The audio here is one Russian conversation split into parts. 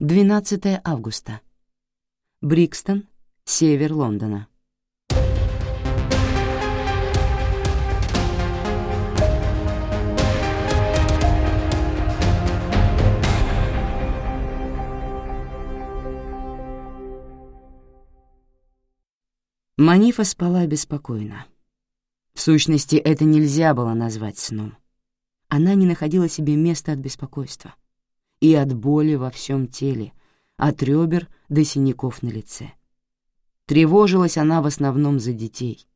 12 августа. Брикстон, север Лондона. Манифа спала беспокойно. В сущности, это нельзя было назвать сном. Она не находила себе места от беспокойства и от боли во всем теле, от ребер до синяков на лице. Тревожилась она в основном за детей,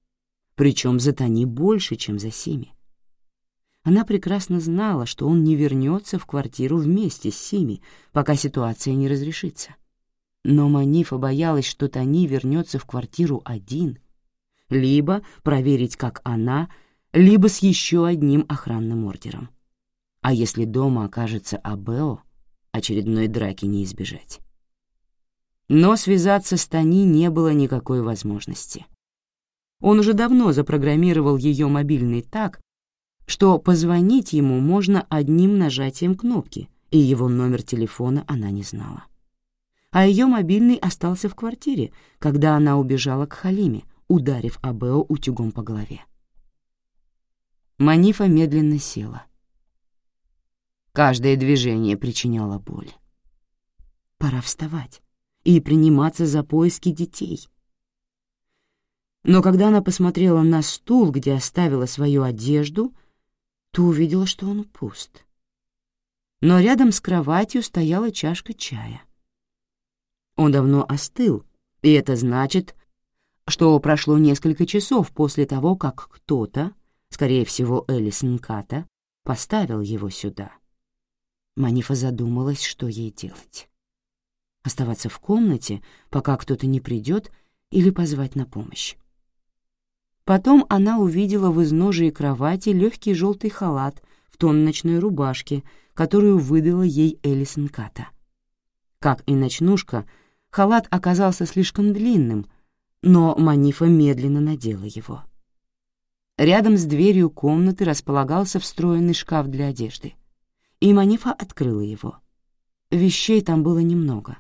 причем за Тони больше, чем за Сими. Она прекрасно знала, что он не вернется в квартиру вместе с Сими, пока ситуация не разрешится. Но Манифа боялась, что Тони вернется в квартиру один, либо проверить, как она, либо с еще одним охранным ордером. А если дома окажется Абео, очередной драки не избежать. Но связаться с Тони не было никакой возможности. Он уже давно запрограммировал ее мобильный так, что позвонить ему можно одним нажатием кнопки, и его номер телефона она не знала. А ее мобильный остался в квартире, когда она убежала к Халиме, ударив Абео утюгом по голове. Манифа медленно села — Каждое движение причиняло боль. Пора вставать и приниматься за поиски детей. Но когда она посмотрела на стул, где оставила свою одежду, то увидела, что он пуст. Но рядом с кроватью стояла чашка чая. Он давно остыл, и это значит, что прошло несколько часов после того, как кто-то, скорее всего Элисон Ката, поставил его сюда. Манифа задумалась, что ей делать. Оставаться в комнате, пока кто-то не придет, или позвать на помощь. Потом она увидела в изножии кровати легкий желтый халат в тон ночной рубашке, которую выдала ей Элисон Ката. Как и ночнушка, халат оказался слишком длинным, но Манифа медленно надела его. Рядом с дверью комнаты располагался встроенный шкаф для одежды — и Манифа открыла его. Вещей там было немного.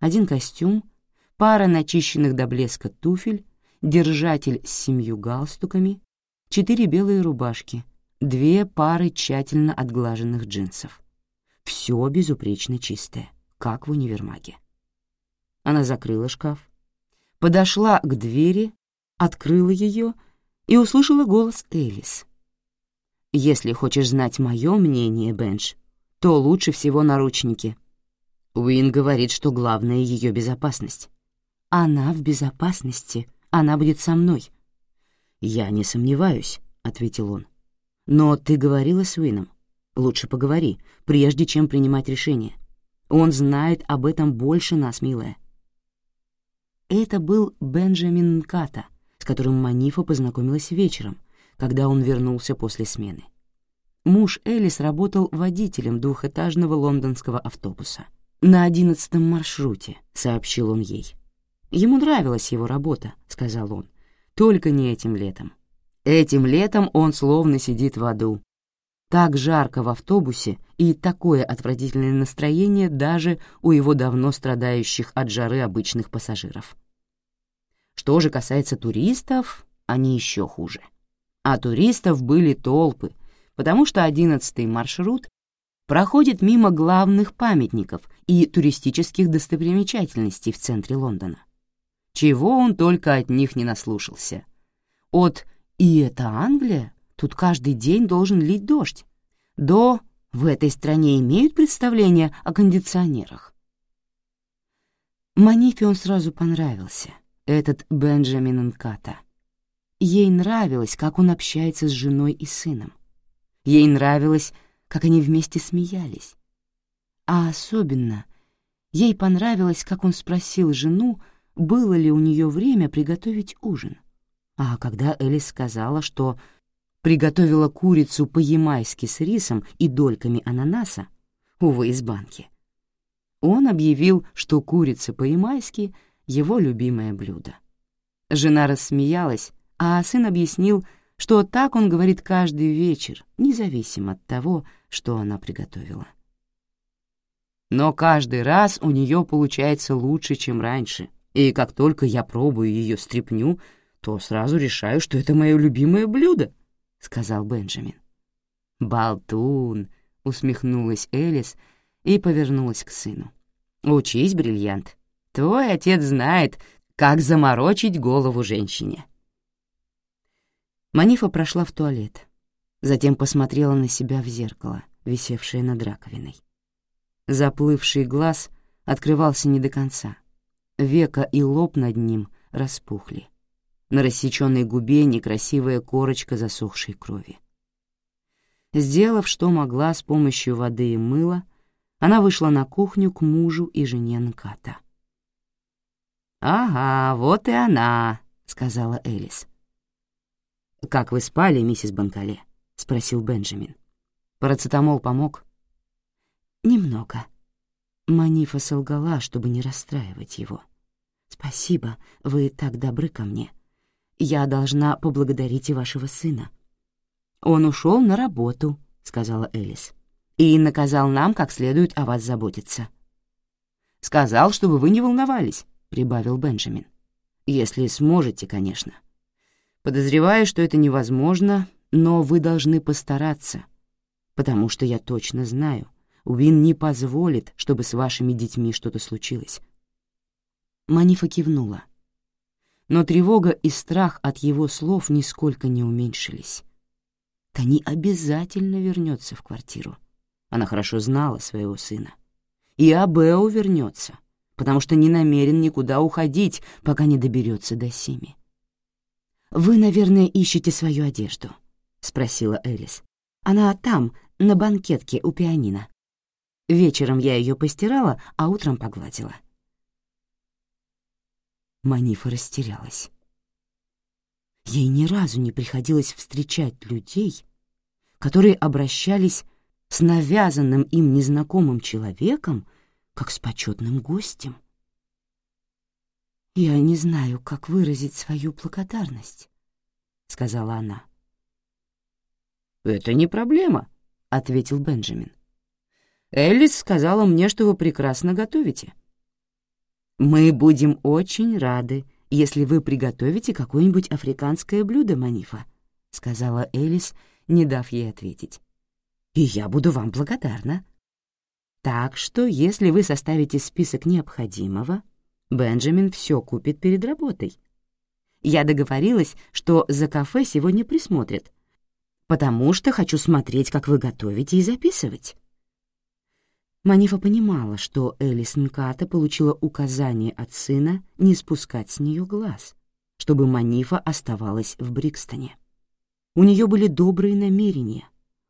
Один костюм, пара начищенных до блеска туфель, держатель с семью галстуками, четыре белые рубашки, две пары тщательно отглаженных джинсов. Все безупречно чистое, как в универмаге. Она закрыла шкаф, подошла к двери, открыла ее и услышала голос Элис — если хочешь знать мое мнение, Бенш, то лучше всего наручники. Уин говорит, что главное — ее безопасность. Она в безопасности, она будет со мной. Я не сомневаюсь, — ответил он. Но ты говорила с Уином. Лучше поговори, прежде чем принимать решение. Он знает об этом больше нас, милая. Это был Бенджамин Ката, с которым Манифа познакомилась вечером, когда он вернулся после смены. Муж Элис работал водителем двухэтажного лондонского автобуса. «На одиннадцатом маршруте», — сообщил он ей. «Ему нравилась его работа», — сказал он. «Только не этим летом. Этим летом он словно сидит в аду. Так жарко в автобусе и такое отвратительное настроение даже у его давно страдающих от жары обычных пассажиров. Что же касается туристов, они еще хуже. А туристов были толпы, потому что одиннадцатый маршрут проходит мимо главных памятников и туристических достопримечательностей в центре Лондона. Чего он только от них не наслушался. От «И это Англия? Тут каждый день должен лить дождь» до «В этой стране имеют представление о кондиционерах». Манифе он сразу понравился, этот Бенджамин Нката. Ей нравилось, как он общается с женой и сыном. Ей нравилось, как они вместе смеялись. А особенно ей понравилось, как он спросил жену, было ли у нее время приготовить ужин. А когда Элис сказала, что приготовила курицу по-ямайски с рисом и дольками ананаса, увы, из банки, он объявил, что курица по-ямайски — его любимое блюдо. Жена рассмеялась, а сын объяснил, что так он говорит каждый вечер, независимо от того, что она приготовила. Но каждый раз у нее получается лучше, чем раньше, и как только я пробую ее стряпню, то сразу решаю, что это мое любимое блюдо», — сказал Бенджамин. «Болтун», — усмехнулась Элис и повернулась к сыну. «Учись, бриллиант. Твой отец знает, как заморочить голову женщине». Манифа прошла в туалет, затем посмотрела на себя в зеркало, висевшее над раковиной. Заплывший глаз открывался не до конца. Века и лоб над ним распухли. На рассеченной губе некрасивая корочка засохшей крови. Сделав, что могла с помощью воды и мыла, она вышла на кухню к мужу и жене Нката. «Ага, вот и она», — сказала Элис. «Как вы спали, миссис Банкале?» — спросил Бенджамин. «Парацетамол помог?» «Немного». Манифа солгала, чтобы не расстраивать его. «Спасибо, вы так добры ко мне. Я должна поблагодарить и вашего сына». «Он ушел на работу», — сказала Элис, «и наказал нам как следует о вас заботиться». «Сказал, чтобы вы не волновались», — прибавил Бенджамин. «Если сможете, конечно. Подозреваю, что это невозможно, но вы должны постараться, потому что я точно знаю, Уин не позволит, чтобы с вашими детьми что-то случилось». Манифа кивнула. Но тревога и страх от его слов нисколько не уменьшились. Тони обязательно вернется в квартиру. Она хорошо знала своего сына. И Абео вернется, потому что не намерен никуда уходить, пока не доберется до Сими. «Вы, наверное, ищете свою одежду?» — спросила Элис. «Она там, на банкетке у пианино. Вечером я ее постирала, а утром погладила. Манифа растерялась. Ей ни разу не приходилось встречать людей, которые обращались с навязанным им незнакомым человеком, как с почетным гостем. «Я не знаю, как выразить свою благодарность», — сказала она. «Это не проблема», — ответил Бенджамин. Элис сказала мне, что вы прекрасно готовите. Мы будем очень рады, если вы приготовите какое-нибудь африканское блюдо, Манифа, сказала Элис, не дав ей ответить. И я буду вам благодарна. Так что, если вы составите список необходимого, Бенджамин все купит перед работой. Я договорилась, что за кафе сегодня присмотрят, потому что хочу смотреть, как вы готовите, и записывать. Манифа понимала, что Элис Нката получила указание от сына не спускать с нее глаз, чтобы Манифа оставалась в Брикстоне. У нее были добрые намерения,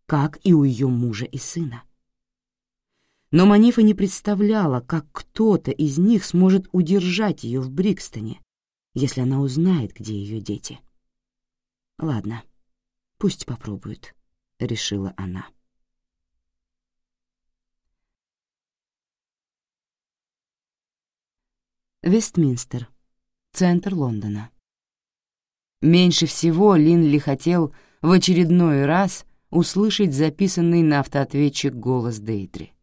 как и у ее мужа и сына. Но Манифа не представляла, как кто-то из них сможет удержать ее в Брикстоне, если она узнает, где ее дети. «Ладно, пусть попробуют», — решила она. Вестминстер, центр Лондона. Меньше всего Линли хотел в очередной раз услышать записанный на автоответчик голос Дейтри.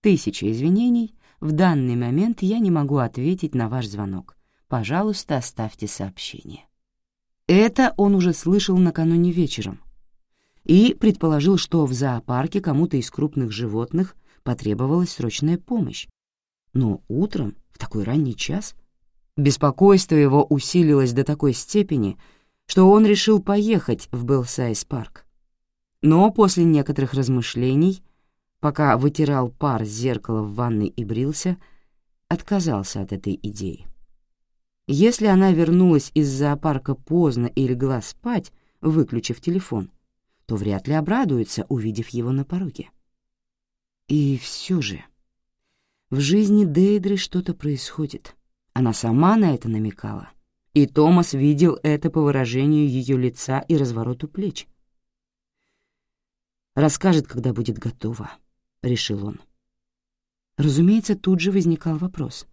«Тысяча извинений, в данный момент я не могу ответить на ваш звонок. Пожалуйста, оставьте сообщение». Это он уже слышал накануне вечером и предположил, что в зоопарке кому-то из крупных животных потребовалась срочная помощь. Но утром в такой ранний час? Беспокойство его усилилось до такой степени, что он решил поехать в Белсайз-парк. Но после некоторых размышлений, пока вытирал пар с зеркала в ванной и брился, отказался от этой идеи. Если она вернулась из зоопарка поздно и легла спать, выключив телефон, то вряд ли обрадуется, увидев его на пороге. И все же... В жизни Дейдры что-то происходит. Она сама на это намекала. И Томас видел это по выражению ее лица и развороту плеч. «Расскажет, когда будет готова», — решил он. Разумеется, тут же возникал вопрос.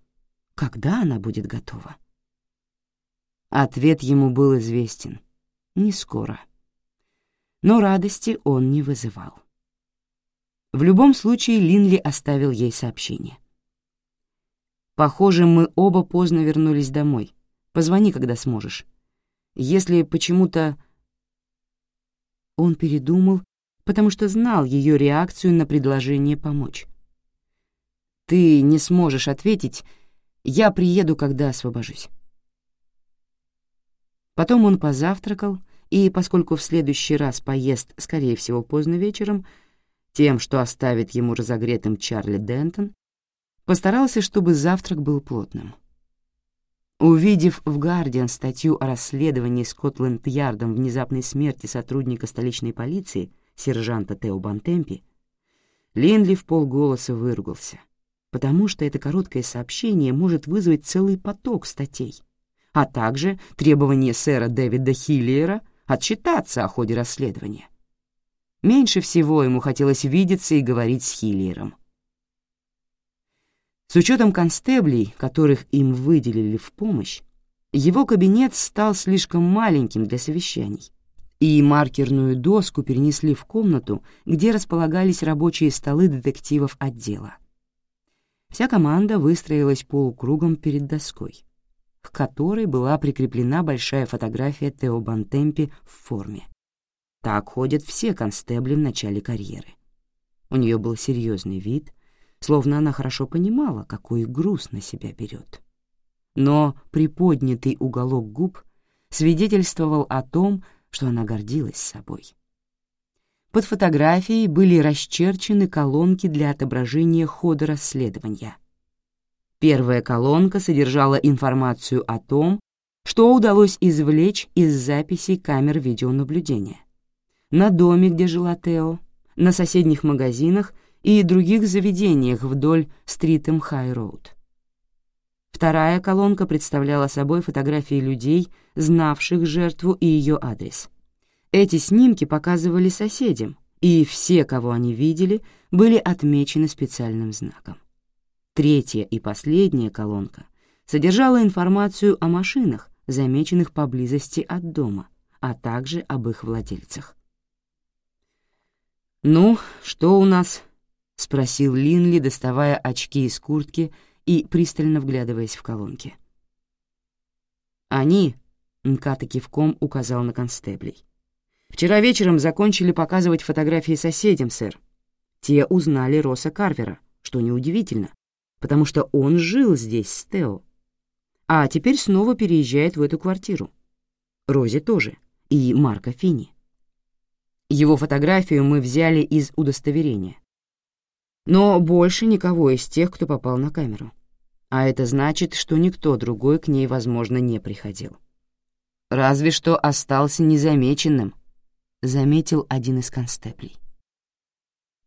Когда она будет готова? Ответ ему был известен. Не скоро. Но радости он не вызывал. В любом случае Линли оставил ей сообщение. «Похоже, мы оба поздно вернулись домой. Позвони, когда сможешь. Если почему-то...» Он передумал, потому что знал ее реакцию на предложение помочь. «Ты не сможешь ответить, я приеду, когда освобожусь». Потом он позавтракал, и, поскольку в следующий раз поест, скорее всего, поздно вечером, тем, что оставит ему разогретым Чарли Дентон, постарался, чтобы завтрак был плотным. Увидев в «Гардиан» статью о расследовании Скотланд-Ярдом внезапной смерти сотрудника столичной полиции, сержанта Тео Бантемпи, Линли в полголоса выругался, потому что это короткое сообщение может вызвать целый поток статей — а также требование сэра Дэвида Хиллиера отчитаться о ходе расследования. Меньше всего ему хотелось видеться и говорить с Хиллиером. С учетом констеблей, которых им выделили в помощь, его кабинет стал слишком маленьким для совещаний, и маркерную доску перенесли в комнату, где располагались рабочие столы детективов отдела. Вся команда выстроилась полукругом перед доской к которой была прикреплена большая фотография Тео Бантемпи в форме. Так ходят все констебли в начале карьеры. У нее был серьезный вид, словно она хорошо понимала, какой груз на себя берет. Но приподнятый уголок губ свидетельствовал о том, что она гордилась собой. Под фотографией были расчерчены колонки для отображения хода расследования — Первая колонка содержала информацию о том, что удалось извлечь из записей камер видеонаблюдения. На доме, где жила Тео, на соседних магазинах и других заведениях вдоль Стритем Хай-Роуд. Вторая колонка представляла собой фотографии людей, знавших жертву и ее адрес. Эти снимки показывали соседям, и все, кого они видели, были отмечены специальным знаком. Третья и последняя колонка содержала информацию о машинах, замеченных поблизости от дома, а также об их владельцах. «Ну, что у нас?» — спросил Линли, доставая очки из куртки и пристально вглядываясь в колонки. «Они», — Нката кивком указал на констеблей, «вчера вечером закончили показывать фотографии соседям, сэр. Те узнали Росса Карвера, что неудивительно, потому что он жил здесь с Тео. А теперь снова переезжает в эту квартиру. Рози тоже, и Марка Фини. Его фотографию мы взяли из удостоверения. Но больше никого из тех, кто попал на камеру. А это значит, что никто другой к ней, возможно, не приходил. Разве что остался незамеченным, заметил один из констеблей.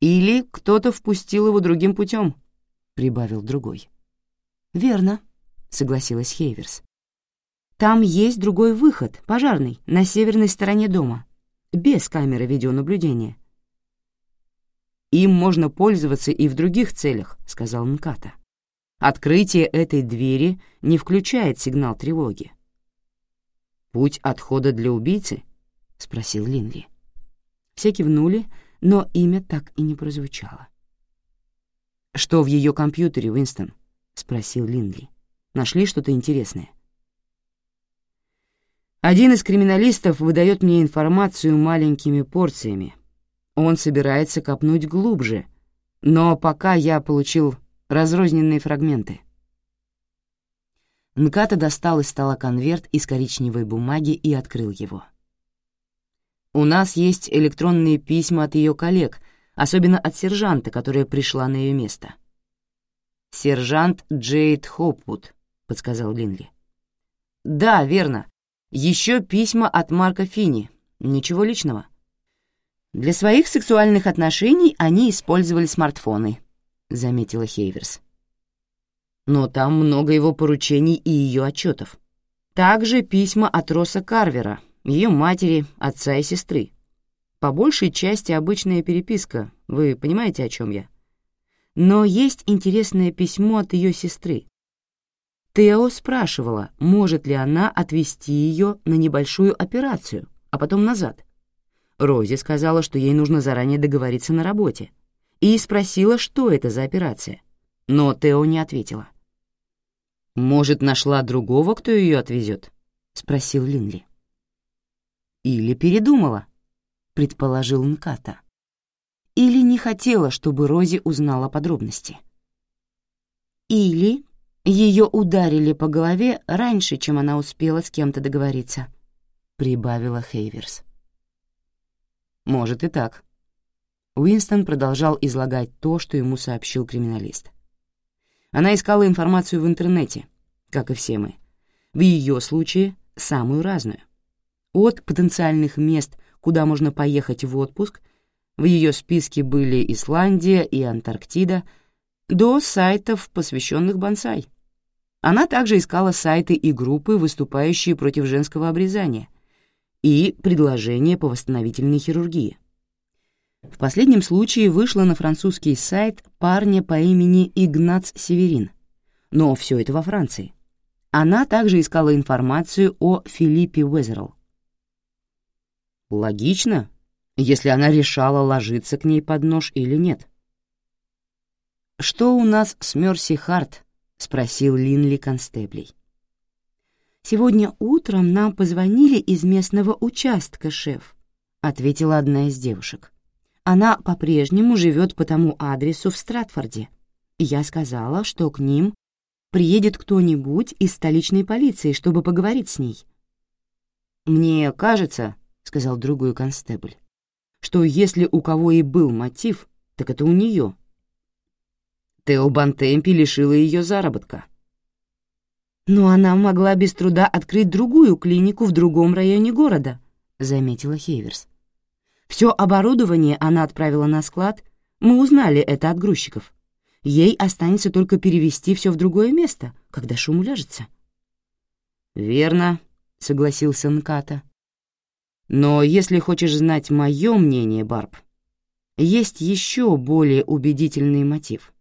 Или кто-то впустил его другим путем, прибавил другой. «Верно», — согласилась Хейверс. «Там есть другой выход, пожарный, на северной стороне дома, без камеры видеонаблюдения». «Им можно пользоваться и в других целях», — сказал Нката. «Открытие этой двери не включает сигнал тревоги». «Путь отхода для убийцы?» — спросил Линли. Все кивнули, но имя так и не прозвучало. «Что в ее компьютере, Уинстон?» — спросил Линдли. «Нашли что-то интересное?» «Один из криминалистов выдает мне информацию маленькими порциями. Он собирается копнуть глубже, но пока я получил разрозненные фрагменты». Нката достал из стола конверт из коричневой бумаги и открыл его. «У нас есть электронные письма от ее коллег — особенно от сержанта, которая пришла на ее место. «Сержант Джейд Хопвуд», — подсказал Линли. «Да, верно. Еще письма от Марка Фини. Ничего личного». «Для своих сексуальных отношений они использовали смартфоны», — заметила Хейверс. «Но там много его поручений и ее отчетов. Также письма от Росса Карвера, ее матери, отца и сестры. По большей части обычная переписка, вы понимаете, о чем я? Но есть интересное письмо от ее сестры. Тео спрашивала, может ли она отвезти ее на небольшую операцию, а потом назад. Рози сказала, что ей нужно заранее договориться на работе, и спросила, что это за операция, но Тео не ответила. «Может, нашла другого, кто ее отвезет?» — спросил Линли. «Или передумала», — предположил Нката. «Или не хотела, чтобы Рози узнала подробности». «Или ее ударили по голове раньше, чем она успела с кем-то договориться», — прибавила Хейверс. «Может и так». Уинстон продолжал излагать то, что ему сообщил криминалист. Она искала информацию в интернете, как и все мы. В ее случае — самую разную. От потенциальных мест, куда можно поехать в отпуск, в ее списке были Исландия и Антарктида, до сайтов, посвященных бонсай. Она также искала сайты и группы, выступающие против женского обрезания, и предложения по восстановительной хирургии. В последнем случае вышла на французский сайт парня по имени Игнац Северин, но все это во Франции. Она также искала информацию о Филиппе Уэзерл. Логично, если она решала ложиться к ней под нож или нет. «Что у нас с Мерси Харт?» — спросил Линли констеблей. «Сегодня утром нам позвонили из местного участка, шеф», — ответила одна из девушек. «Она по-прежнему живет по тому адресу в Стратфорде. Я сказала, что к ним приедет кто-нибудь из столичной полиции, чтобы поговорить с ней». «Мне кажется», — сказал другой констебль, «что если у кого и был мотив, так это у нее». Тео Бантемпи лишила ее заработка. «Но она могла без труда открыть другую клинику в другом районе города», — заметила Хейверс. «Все оборудование она отправила на склад, мы узнали это от грузчиков. Ей останется только перевести все в другое место, когда шум уляжется». «Верно», — согласился Нката. «Но если хочешь знать мое мнение, Барб, есть еще более убедительный мотив.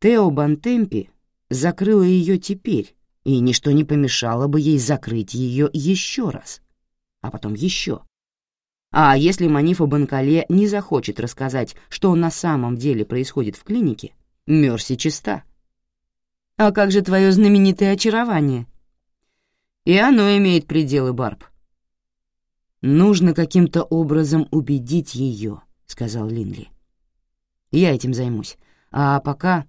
Тео Бантемпи закрыла ее теперь, и ничто не помешало бы ей закрыть ее еще раз, а потом еще. А если Манифа Банкале не захочет рассказать, что на самом деле происходит в клинике, Мерси чиста. А как же твое знаменитое очарование? И оно имеет пределы, Барб. Нужно каким-то образом убедить ее, сказал Линли. Я этим займусь. А пока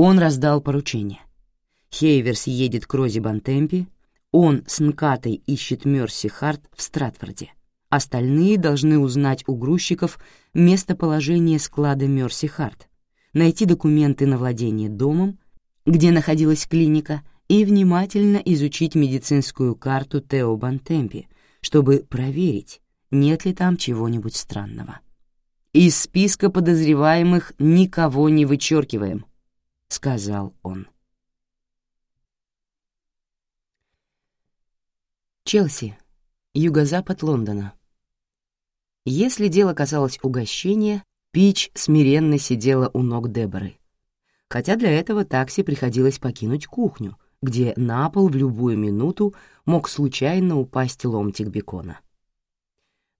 он раздал поручение. Хейверс едет к Рози Бантемпи, он с Нкатой ищет Мерси Харт в Стратфорде. Остальные должны узнать у грузчиков местоположение склада Мерси Харт, найти документы на владение домом, где находилась клиника, и внимательно изучить медицинскую карту Тео Бантемпи, чтобы проверить, нет ли там чего-нибудь странного. Из списка подозреваемых никого не вычеркиваем, — сказал он. Челси, юго-запад Лондона. Если дело касалось угощения, Пич смиренно сидела у ног Деборы, хотя для этого такси приходилось покинуть кухню, где на пол в любую минуту мог случайно упасть ломтик бекона.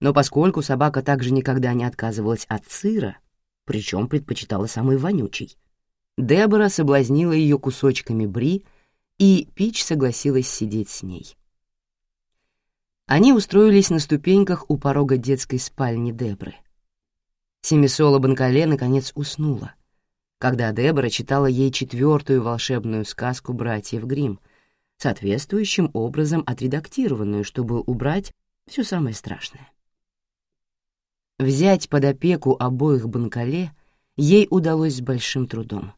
Но поскольку собака также никогда не отказывалась от сыра, причем предпочитала самый вонючий, Дебора соблазнила ее кусочками бри, и Пич согласилась сидеть с ней. Они устроились на ступеньках у порога детской спальни Дебры. Семисола Банкале наконец уснула, когда Дебора читала ей четвертую волшебную сказку братьев Гримм, соответствующим образом отредактированную, чтобы убрать все самое страшное. Взять под опеку обоих Банкале ей удалось с большим трудом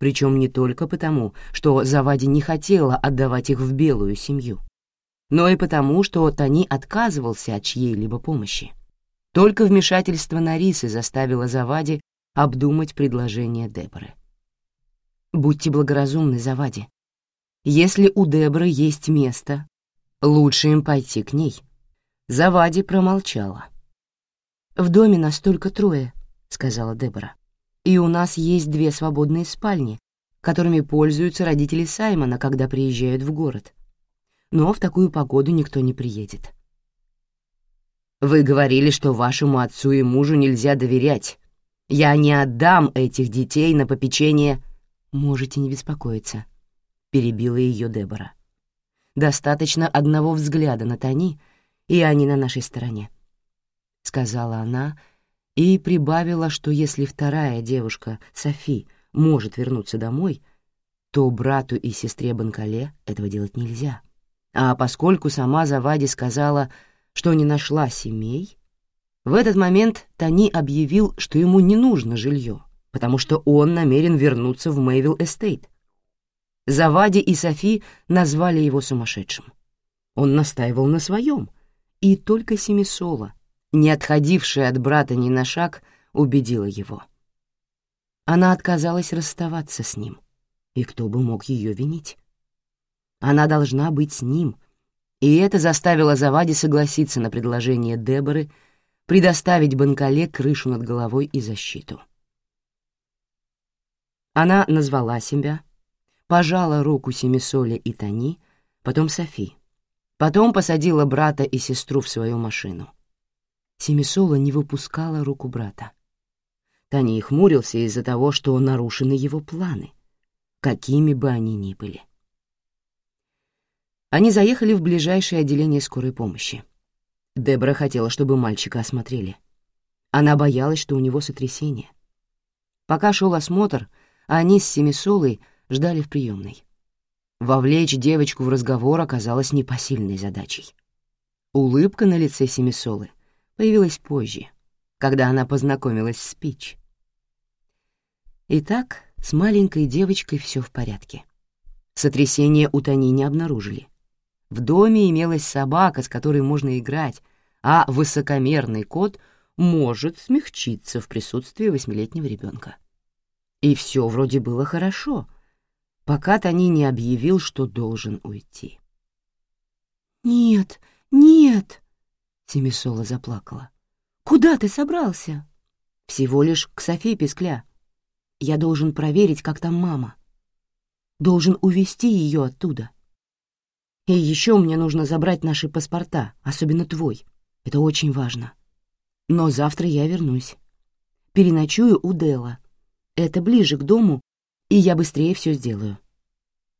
причем не только потому, что Завади не хотела отдавать их в белую семью, но и потому, что Тони отказывался от чьей-либо помощи. Только вмешательство Нарисы заставило Завади обдумать предложение Деборы. «Будьте благоразумны, Завади. Если у Деборы есть место, лучше им пойти к ней». Завади промолчала. «В доме нас только трое», — сказала Дебора и у нас есть две свободные спальни, которыми пользуются родители Саймона, когда приезжают в город. Но в такую погоду никто не приедет. «Вы говорили, что вашему отцу и мужу нельзя доверять, Я не отдам этих детей на попечение...» «Можете не беспокоиться», — перебила ее Дебора. «Достаточно одного взгляда на Тони, и они на нашей стороне», — сказала она и прибавила, что если вторая девушка, Софи, может вернуться домой, то брату и сестре Банкале этого делать нельзя. А поскольку сама Завади сказала, что не нашла семей, в этот момент Тони объявил, что ему не нужно жилье, потому что он намерен вернуться в Мэйвилл Эстейт. Завади и Софи назвали его сумасшедшим. Он настаивал на своем, и только Семисола, не отходившая от брата ни на шаг, убедила его. Она отказалась расставаться с ним, и кто бы мог ее винить? Она должна быть с ним, и это заставило Завади согласиться на предложение Деборы предоставить Банкале крышу над головой и защиту. Она назвала себя, пожала руку Семисоле и Тони, потом Софи, потом посадила брата и сестру в свою машину. Семисола не выпускала руку брата. Тони хмурился из-за того, что нарушены его планы, какими бы они ни были. Они заехали в ближайшее отделение скорой помощи. Дебра хотела, чтобы мальчика осмотрели. Она боялась, что у него сотрясение. Пока шел осмотр, они с Семисолой ждали в приемной. Вовлечь девочку в разговор оказалось непосильной задачей. Улыбка на лице Семисолы появилась позже, когда она познакомилась с Пич. Итак, с маленькой девочкой все в порядке. Сотрясение у Тони не обнаружили. В доме имелась собака, с которой можно играть, а высокомерный кот может смягчиться в присутствии восьмилетнего ребенка. И все вроде было хорошо, пока Тони не объявил, что должен уйти. «Нет, нет!» — Семисола заплакала. «Куда ты собрался?» «Всего лишь к Софии Пескля. Я должен проверить, как там мама. Должен увести ее оттуда. И еще мне нужно забрать наши паспорта, особенно твой. Это очень важно. Но завтра я вернусь. Переночую у Дела. Это ближе к дому, и я быстрее все сделаю.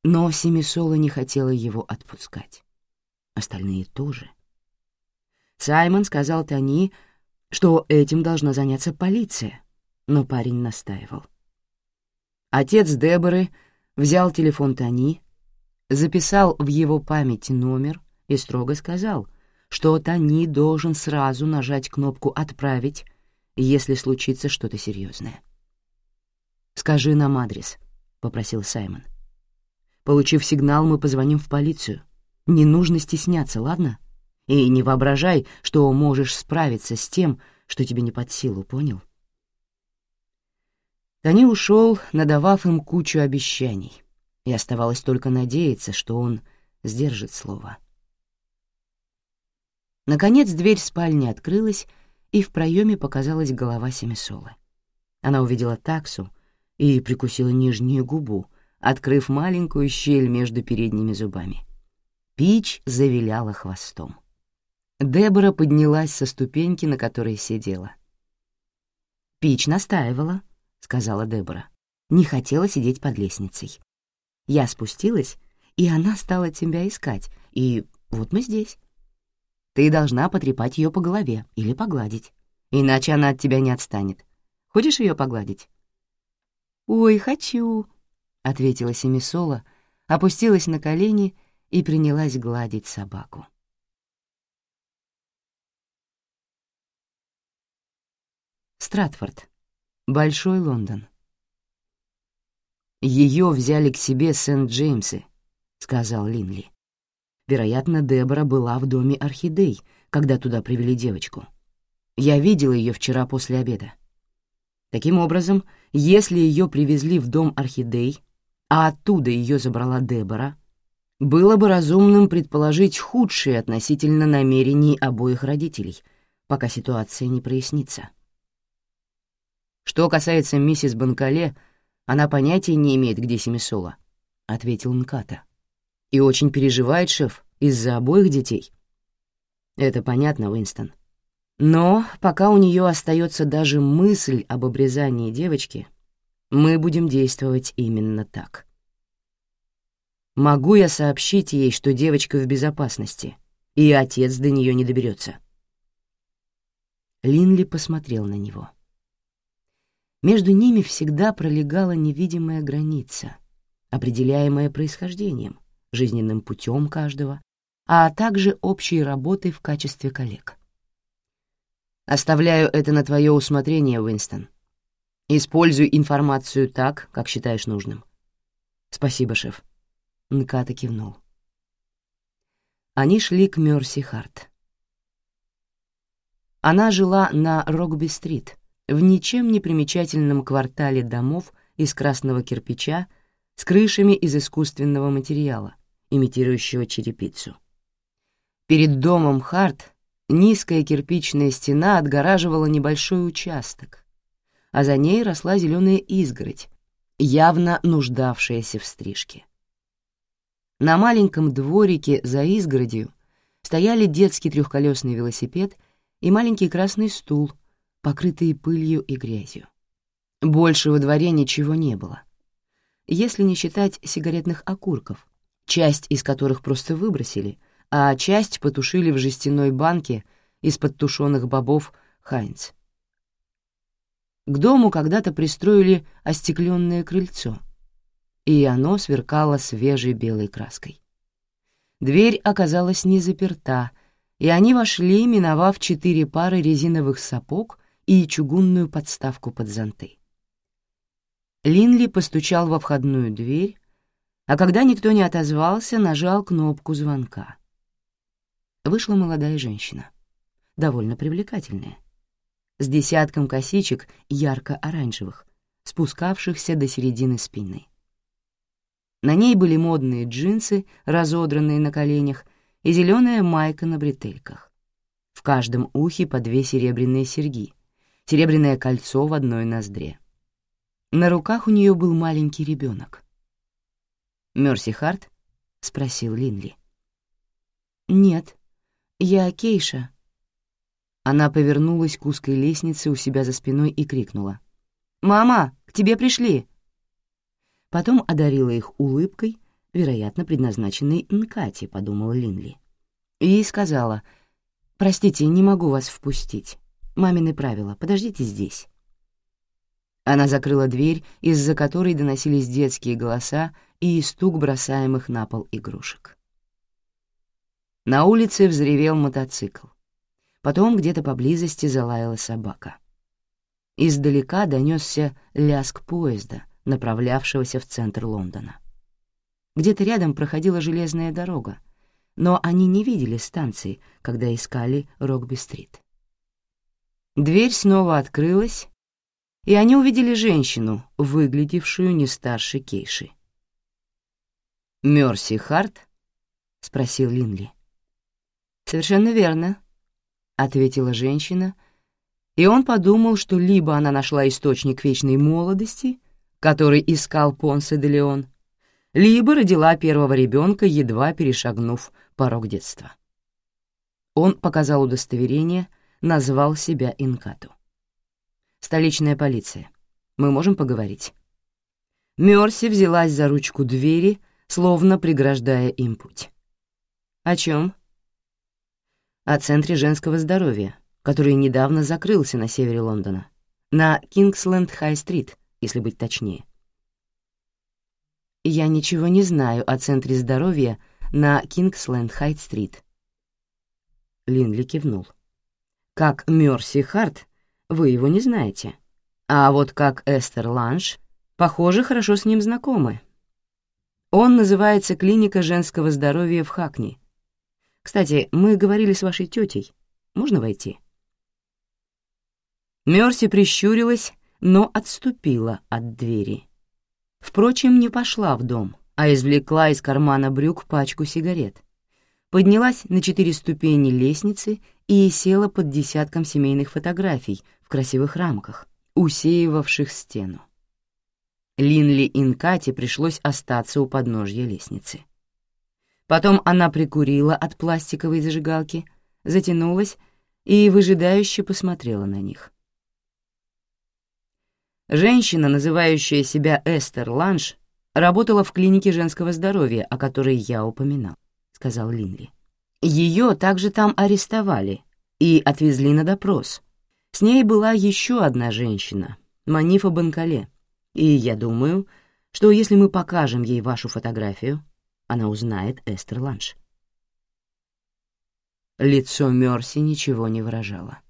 Но Семисола не хотела его отпускать. Остальные тоже. Саймон сказал Тони, что этим должна заняться полиция, но парень настаивал. Отец Деборы взял телефон Тони, записал в его память номер и строго сказал, что Тони должен сразу нажать кнопку «Отправить», если случится что-то серьезное. «Скажи нам адрес», — попросил Саймон. «Получив сигнал, мы позвоним в полицию. Не нужно стесняться, ладно? И не воображай, что можешь справиться с тем, что тебе не под силу, понял?» Тони ушел, надавав им кучу обещаний, и оставалось только надеяться, что он сдержит слово. Наконец дверь спальни открылась, и в проеме показалась голова Семисолы. Она увидела таксу, и прикусила нижнюю губу, открыв маленькую щель между передними зубами. Пич завиляла хвостом. Дебора поднялась со ступеньки, на которой сидела. «Пич настаивала», — сказала Дебора. «Не хотела сидеть под лестницей. Я спустилась, и она стала тебя искать, и вот мы здесь. Ты должна потрепать ее по голове или погладить, иначе она от тебя не отстанет. Хочешь ее погладить?» «Ой, хочу», — ответила Семисола, опустилась на колени и принялась гладить собаку. Стратфорд, Большой Лондон. «Ее взяли к себе Сент-Джеймсы», — сказал Линли. Вероятно, Дебора была в доме Орхидей, когда туда привели девочку. Я видел ее вчера после обеда. Таким образом, если ее привезли в дом орхидей, а оттуда ее забрала Дебора, было бы разумным предположить худшие относительно намерений обоих родителей, пока ситуация не прояснится. Что касается миссис Банкале, она понятия не имеет, где Семисола, — ответил Нката. И очень переживает шеф из-за обоих детей. Это понятно, Уинстон. Но пока у нее остается даже мысль об обрезании девочки, мы будем действовать именно так. Могу я сообщить ей, что девочка в безопасности, и отец до нее не доберется. Линли посмотрел на него. Между ними всегда пролегала невидимая граница, определяемая происхождением, жизненным путем каждого, а также общей работой в качестве коллег. Оставляю это на твое усмотрение, Уинстон. Используй информацию так, как считаешь нужным. Спасибо, шеф. Нката кивнул. Они шли к Мёрси Харт. Она жила на Рогби-стрит, в ничем не примечательном квартале домов из красного кирпича с крышами из искусственного материала, имитирующего черепицу. Перед домом Харт низкая кирпичная стена отгораживала небольшой участок, а за ней росла зеленая изгородь, явно нуждавшаяся в стрижке. На маленьком дворике за изгородью стояли детский трехколесный велосипед — и маленький красный стул, покрытый пылью и грязью. Больше во дворе ничего не было. Если не считать сигаретных окурков, часть из которых просто выбросили, а часть потушили в жестяной банке из-под тушеных бобов Хайнц. К дому когда-то пристроили остекленное крыльцо, и оно сверкало свежей белой краской. Дверь оказалась не заперта, и они вошли, миновав четыре пары резиновых сапог и чугунную подставку под зонты. Линли постучал во входную дверь, а когда никто не отозвался, нажал кнопку звонка. Вышла молодая женщина, довольно привлекательная, с десятком косичек ярко-оранжевых, спускавшихся до середины спины. На ней были модные джинсы, разодранные на коленях, и зеленая майка на бретельках. В каждом ухе по две серебряные серьги, серебряное кольцо в одной ноздре. На руках у нее был маленький ребенок. «Мерси Харт?» — спросил Линли. «Нет, я Кейша». Она повернулась к узкой лестнице у себя за спиной и крикнула. «Мама, к тебе пришли!» Потом одарила их улыбкой вероятно, предназначенный Нкати, подумал Линли. И сказала, «Простите, не могу вас впустить. Мамины правила, подождите здесь». Она закрыла дверь, из-за которой доносились детские голоса и стук бросаемых на пол игрушек. На улице взревел мотоцикл. Потом где-то поблизости залаяла собака. Издалека донесся лязг поезда, направлявшегося в центр Лондона. Где-то рядом проходила железная дорога, но они не видели станции, когда искали Рокби-стрит. Дверь снова открылась, и они увидели женщину, выглядевшую не старше Кейши. «Мёрси Харт?» — спросил Линли. «Совершенно верно», — ответила женщина, и он подумал, что либо она нашла источник вечной молодости, который искал Понсе де Леон, либо родила первого ребенка, едва перешагнув порог детства. Он показал удостоверение, назвал себя Инкату. «Столичная полиция. Мы можем поговорить». Мерси взялась за ручку двери, словно преграждая им путь. «О чем?» «О Центре женского здоровья, который недавно закрылся на севере Лондона, на Кингсленд-Хай-стрит, если быть точнее. Я ничего не знаю о Центре здоровья на Кингсленд-Хайт-стрит. Линли кивнул. Как Мерси Харт, вы его не знаете. А вот как Эстер Ланш, похоже, хорошо с ним знакомы. Он называется «Клиника женского здоровья в Хакни». Кстати, мы говорили с вашей тетей. Можно войти?» Мерси прищурилась, но отступила от двери. Впрочем, не пошла в дом, а извлекла из кармана брюк пачку сигарет. Поднялась на четыре ступени лестницы и села под десятком семейных фотографий в красивых рамках, усеивавших стену. Линли и Нкате пришлось остаться у подножья лестницы. Потом она прикурила от пластиковой зажигалки, затянулась и выжидающе посмотрела на них. Женщина, называющая себя Эстер Ланш, работала в клинике женского здоровья, о которой я упоминал, — сказал Линли. Ее также там арестовали и отвезли на допрос. С ней была еще одна женщина, Манифа Банкале, и я думаю, что если мы покажем ей вашу фотографию, она узнает Эстер Ланш. Лицо Мерси ничего не выражало.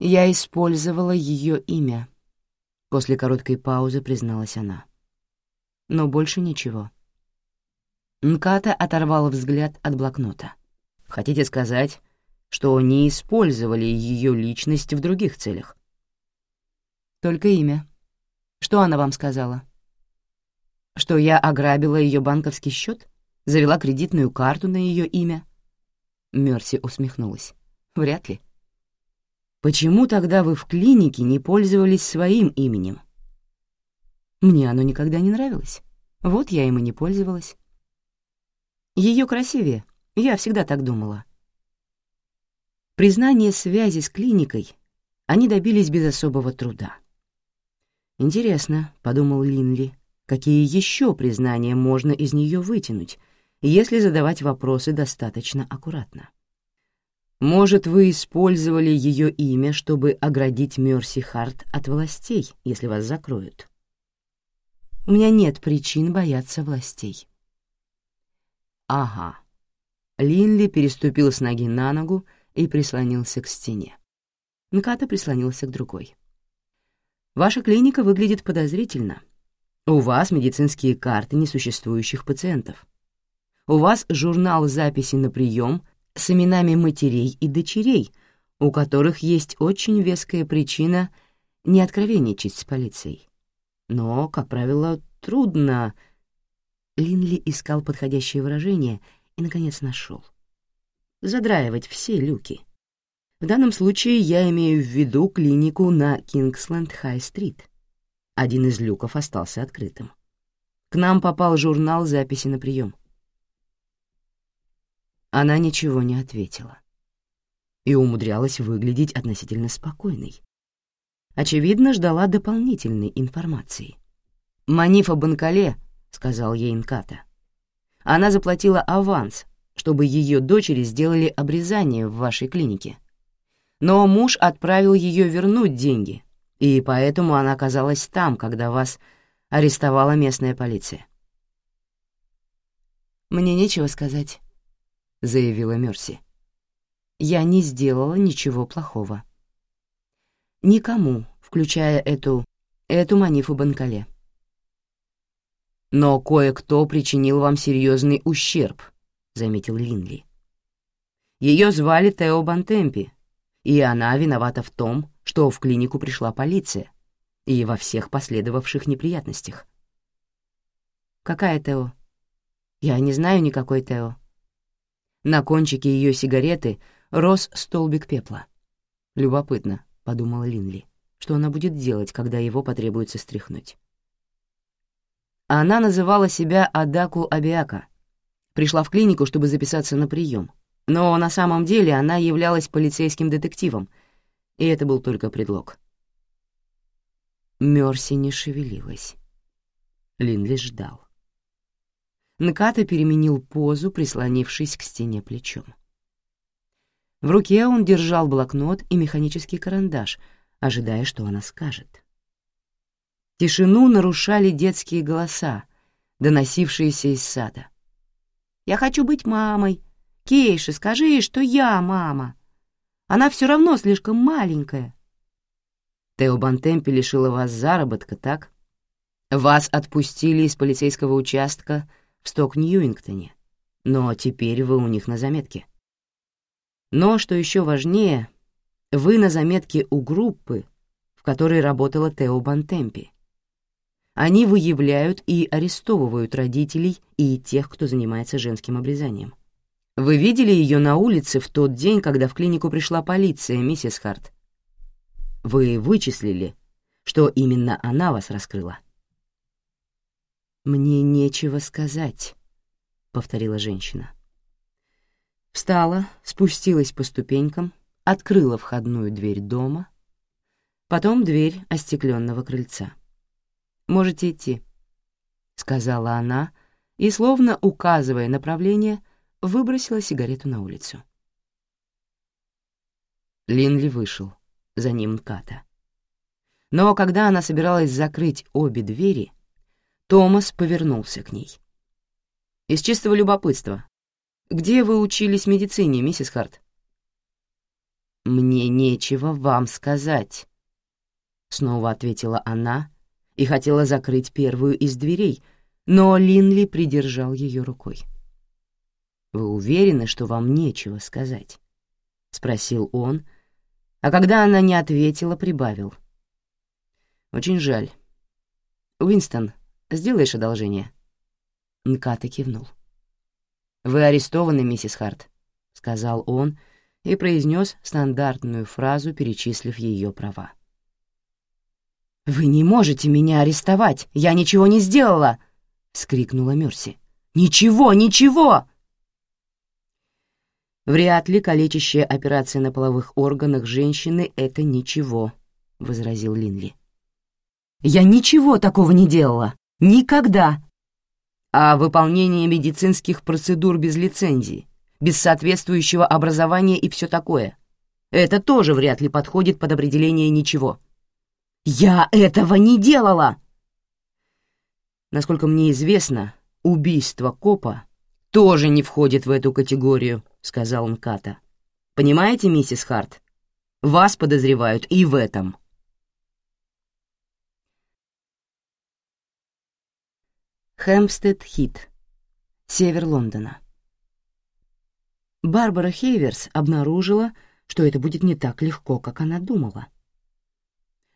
«Я использовала ее имя», — после короткой паузы призналась она. «Но больше ничего». Нката оторвала взгляд от блокнота. «Хотите сказать, что не использовали ее личность в других целях?» «Только имя. Что она вам сказала?» «Что я ограбила ее банковский счет? Завела кредитную карту на ее имя?» Мерси усмехнулась. «Вряд ли». «Почему тогда вы в клинике не пользовались своим именем?» «Мне оно никогда не нравилось. Вот я им и не пользовалась». Ее красивее, я всегда так думала. Признание связи с клиникой они добились без особого труда. «Интересно», — подумал Линли, — «какие еще признания можно из нее вытянуть, если задавать вопросы достаточно аккуратно?» Может, вы использовали ее имя, чтобы оградить Мерси Харт от властей, если вас закроют? У меня нет причин бояться властей. Ага. Линли переступил с ноги на ногу и прислонился к стене. Нката прислонился к другой. Ваша клиника выглядит подозрительно. У вас медицинские карты несуществующих пациентов. У вас журнал записи на прием с именами матерей и дочерей, у которых есть очень веская причина не откровенничать с полицией. Но, как правило, трудно Линли искал подходящее выражение и, наконец, нашел. Задраивать все люки. В данном случае я имею в виду клинику на Кингсленд-Хай-стрит. Один из люков остался открытым. К нам попал журнал записи на прием. Она ничего не ответила и умудрялась выглядеть относительно спокойной. Очевидно, ждала дополнительной информации. Манифа Банкале — сказал ей Нката. «Она заплатила аванс, чтобы ее дочери сделали обрезание в вашей клинике. Но муж отправил ее вернуть деньги, и поэтому она оказалась там, когда вас арестовала местная полиция». «Мне нечего сказать», — заявила Мерси. «Я не сделала ничего плохого. Никому, включая эту... эту Манифу Банкале. «Но кое-кто причинил вам серьезный ущерб», — заметил Линли. Ее звали Тео Бантемпи, и она виновата в том, что в клинику пришла полиция и во всех последовавших неприятностях. «Какая Тео?» «Я не знаю никакой Тео». На кончике ее сигареты рос столбик пепла. «Любопытно», — подумал Линли, — «что она будет делать, когда его потребуется стряхнуть». Она называла себя Адаку Абиака. Пришла в клинику, чтобы записаться на прием. Но на самом деле она являлась полицейским детективом, и это был только предлог. Мерси не шевелилась. Линли ждал. Нката переменил позу, прислонившись к стене плечом. В руке он держал блокнот и механический карандаш, ожидая, что она скажет. Тишину нарушали детские голоса, доносившиеся из сада. «Я хочу быть мамой. Кейши, скажи, что я мама. Она все равно слишком маленькая». Тео Бантемпи лишила вас заработка, так? Вас отпустили из полицейского участка в Сток-Ньюингтоне, но теперь вы у них на заметке. Но, что еще важнее, вы на заметке у группы, в которой работала Тео Бантемпи. Они выявляют и арестовывают родителей и тех, кто занимается женским обрезанием. Вы видели ее на улице в тот день, когда в клинику пришла полиция, миссис Харт? Вы вычислили, что именно она вас раскрыла? «Мне нечего сказать», — повторила женщина. Встала, спустилась по ступенькам, открыла входную дверь дома, потом дверь остекленного крыльца. «Можете идти», — сказала она, и, словно указывая направление, выбросила сигарету на улицу. Линли вышел, за ним Ката. Но когда она собиралась закрыть обе двери, Томас повернулся к ней. «Из чистого любопытства. Где вы учились медицине, миссис Харт?» «Мне нечего вам сказать», — снова ответила она и хотела закрыть первую из дверей, но Линли придержал ее рукой. «Вы уверены, что вам нечего сказать?» — спросил он, а когда она не ответила, прибавил. «Очень жаль. Уинстон, сделаешь одолжение?» Нката кивнул. «Вы арестованы, миссис Харт», — сказал он и произнес стандартную фразу, перечислив ее права. «Вы не можете меня арестовать! Я ничего не сделала!» — вскрикнула Мерси. «Ничего, ничего!» «Вряд ли калечащая операция на половых органах женщины — это ничего», — возразил Линли. «Я ничего такого не делала. Никогда!» «А выполнение медицинских процедур без лицензии, без соответствующего образования и все такое — это тоже вряд ли подходит под определение «ничего». «Я этого не делала!» Насколько мне известно, убийство копа тоже не входит в эту категорию, — сказал Нката. «Понимаете, миссис Харт, вас подозревают и в этом». Хэмпстед-Хит, север Лондона. Барбара Хейверс обнаружила, что это будет не так легко, как она думала.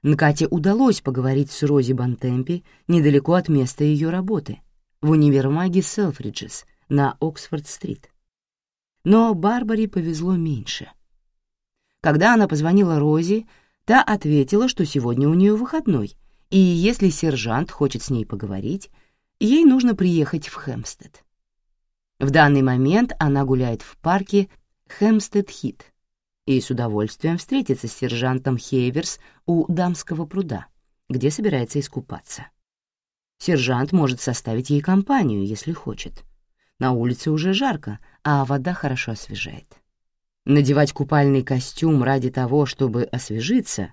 Нкате удалось поговорить с Рози Бантемпи недалеко от места ее работы, в универмаге Селфриджес на Оксфорд-стрит. Но Барбаре повезло меньше. Когда она позвонила Рози, та ответила, что сегодня у нее выходной, и если сержант хочет с ней поговорить, ей нужно приехать в Хэмстед. В данный момент она гуляет в парке Хэмстед-Хит и с удовольствием встретится с сержантом Хейверс у дамского пруда, где собирается искупаться. Сержант может составить ей компанию, если хочет. На улице уже жарко, а вода хорошо освежает. Надевать купальный костюм ради того, чтобы освежиться,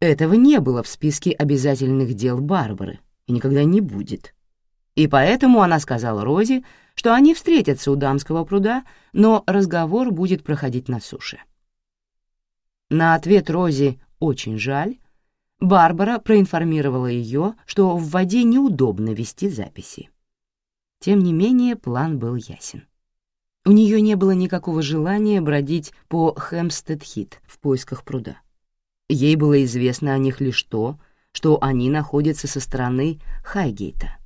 этого не было в списке обязательных дел Барбары и никогда не будет. И поэтому она сказала Розе, что они встретятся у дамского пруда, но разговор будет проходить на суше. На ответ Рози «очень жаль» Барбара проинформировала ее, что в воде неудобно вести записи. Тем не менее, план был ясен. У нее не было никакого желания бродить по Хэмстед-Хит в поисках пруда. Ей было известно о них лишь то, что они находятся со стороны Хайгейта.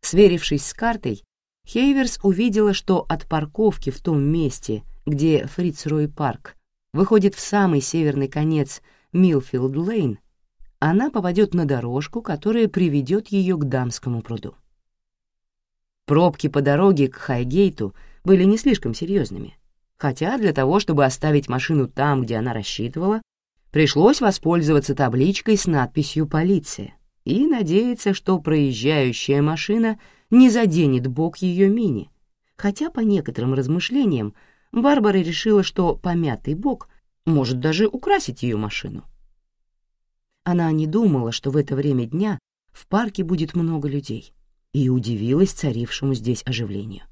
Сверившись с картой, Хейверс увидела, что от парковки в том месте, где Фрицрой парк выходит в самый северный конец Милфилд-Лейн, она попадет на дорожку, которая приведет ее к дамскому пруду. Пробки по дороге к Хайгейту — были не слишком серьезными, хотя для того, чтобы оставить машину там, где она рассчитывала, пришлось воспользоваться табличкой с надписью «Полиция» и надеяться, что проезжающая машина не заденет бок ее мини, хотя по некоторым размышлениям Барбара решила, что помятый бок может даже украсить ее машину. Она не думала, что в это время дня в парке будет много людей, и удивилась царившему здесь оживлению.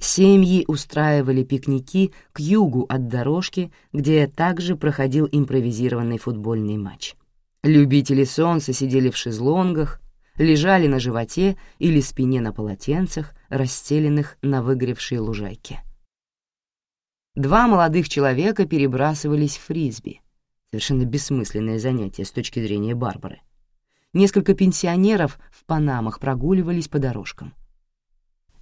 Семьи устраивали пикники к югу от дорожки, где также проходил импровизированный футбольный матч. Любители солнца сидели в шезлонгах, лежали на животе или спине на полотенцах, расстеленных на выгоревшей лужайке. Два молодых человека перебрасывались в фрисби. Совершенно бессмысленное занятие с точки зрения Барбары. Несколько пенсионеров в панамах прогуливались по дорожкам.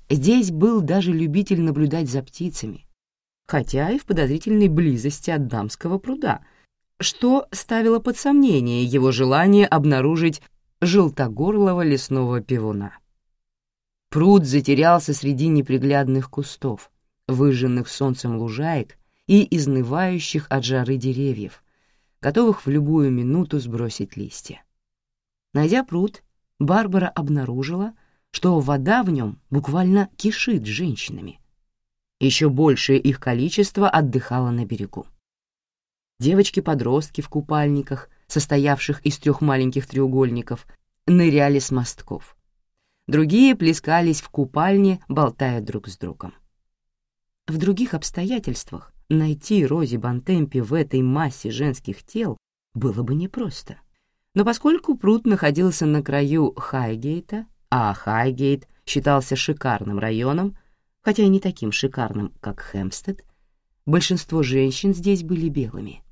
Здесь был даже любитель наблюдать за птицами, хотя и в подозрительной близости от дамского пруда, что ставило под сомнение его желание обнаружить желтогорлого лесного пивуна. Пруд затерялся среди неприглядных кустов, выжженных солнцем лужаек и изнывающих от жары деревьев, готовых в любую минуту сбросить листья. Найдя пруд, Барбара обнаружила, что вода в нем буквально кишит женщинами. Еще большее их количество отдыхало на берегу. Девочки-подростки в купальниках, состоявших из трех маленьких треугольников, ныряли с мостков. Другие плескались в купальне, болтая друг с другом. В других обстоятельствах найти Рози Бантемпи в этой массе женских тел было бы непросто. Но поскольку пруд находился на краю Хайгейта, а Хайгейт считался шикарным районом, хотя и не таким шикарным, как Хэмстед, большинство женщин здесь были белыми.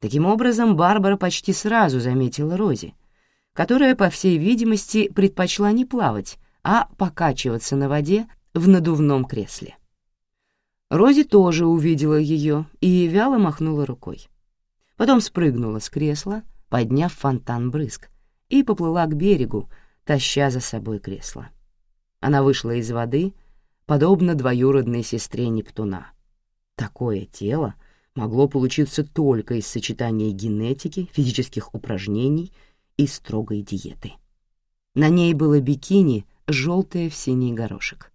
Таким образом, Барбара почти сразу заметила Рози, которая, по всей видимости, предпочла не плавать, а покачиваться на воде в надувном кресле. Рози тоже увидела ее и вяло махнула рукой. Потом спрыгнула с кресла, подняв фонтан брызг, и поплыла к берегу, таща за собой кресло. Она вышла из воды, подобно двоюродной сестре Нептуна. Такое тело могло получиться только из сочетания генетики, физических упражнений и строгой диеты. На ней было бикини, желтое в синий горошек.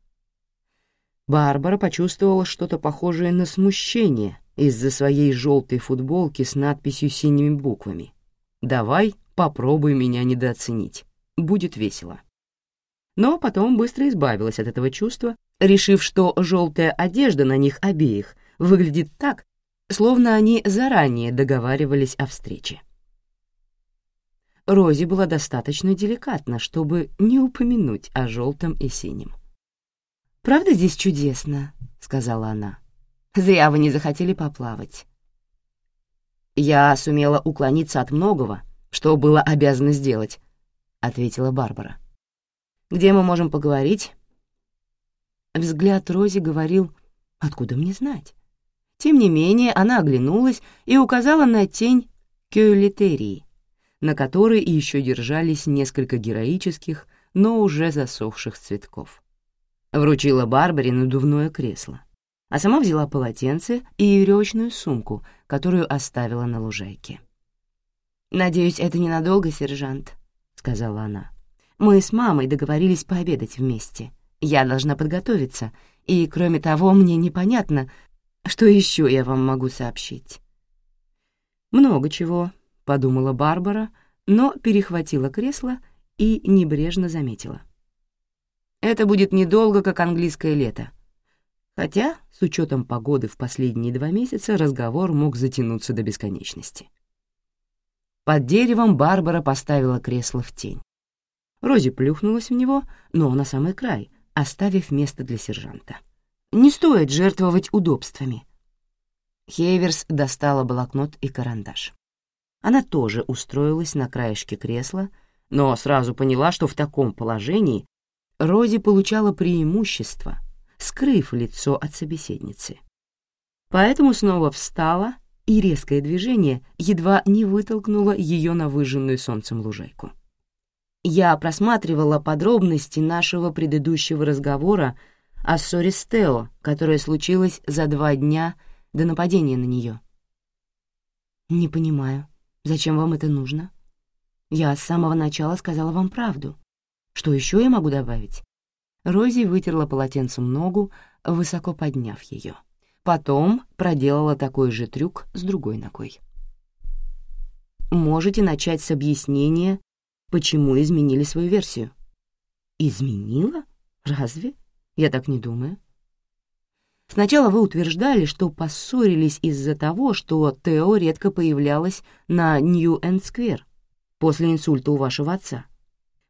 Барбара почувствовала что-то похожее на смущение из-за своей желтой футболки с надписью синими буквами. «Давай, попробуй меня недооценить. Будет весело». Но потом быстро избавилась от этого чувства, решив, что желтая одежда на них обеих выглядит так, словно они заранее договаривались о встрече. Рози была достаточно деликатна, чтобы не упомянуть о желтом и синем. «Правда здесь чудесно?» — сказала она. «Зря вы не захотели поплавать». «Я сумела уклониться от многого, что было обязана сделать», — ответила Барбара. «Где мы можем поговорить?» Взгляд Рози говорил, «Откуда мне знать?» Тем не менее, она оглянулась и указала на тень кюлитерии, на которой еще держались несколько героических, но уже засохших цветков. Вручила Барбаре надувное кресло, а сама взяла полотенце и веревочную сумку, которую оставила на лужайке. «Надеюсь, это ненадолго, сержант», — сказала она. «Мы с мамой договорились пообедать вместе. Я должна подготовиться, и, кроме того, мне непонятно, что еще я вам могу сообщить». «Много чего», подумала Барбара, но перехватила кресло и небрежно заметила. Это будет недолго, как английское лето. Хотя, с учетом погоды в последние два месяца, разговор мог затянуться до бесконечности. Под деревом Барбара поставила кресло в тень. Рози плюхнулась в него, но на самый край, оставив место для сержанта. Не стоит жертвовать удобствами. Хейверс достала блокнот и карандаш. Она тоже устроилась на краешке кресла, но сразу поняла, что в таком положении Рози получала преимущество, скрыв лицо от собеседницы. Поэтому снова встала, и резкое движение едва не вытолкнуло ее на выжженную солнцем лужайку. Я просматривала подробности нашего предыдущего разговора о ссоре с Тео, которая случилась за два дня до нападения на нее. «Не понимаю», Зачем вам это нужно? Я с самого начала сказала вам правду. Что еще я могу добавить? Рози вытерла полотенцем ногу, высоко подняв ее. Потом проделала такой же трюк с другой ногой. Можете начать с объяснения, почему изменили свою версию. Изменила? Разве? Я так не думаю. Сначала вы утверждали, что поссорились из-за того, что Тео редко появлялась на Нью-Энд-Сквер после инсульта у вашего отца.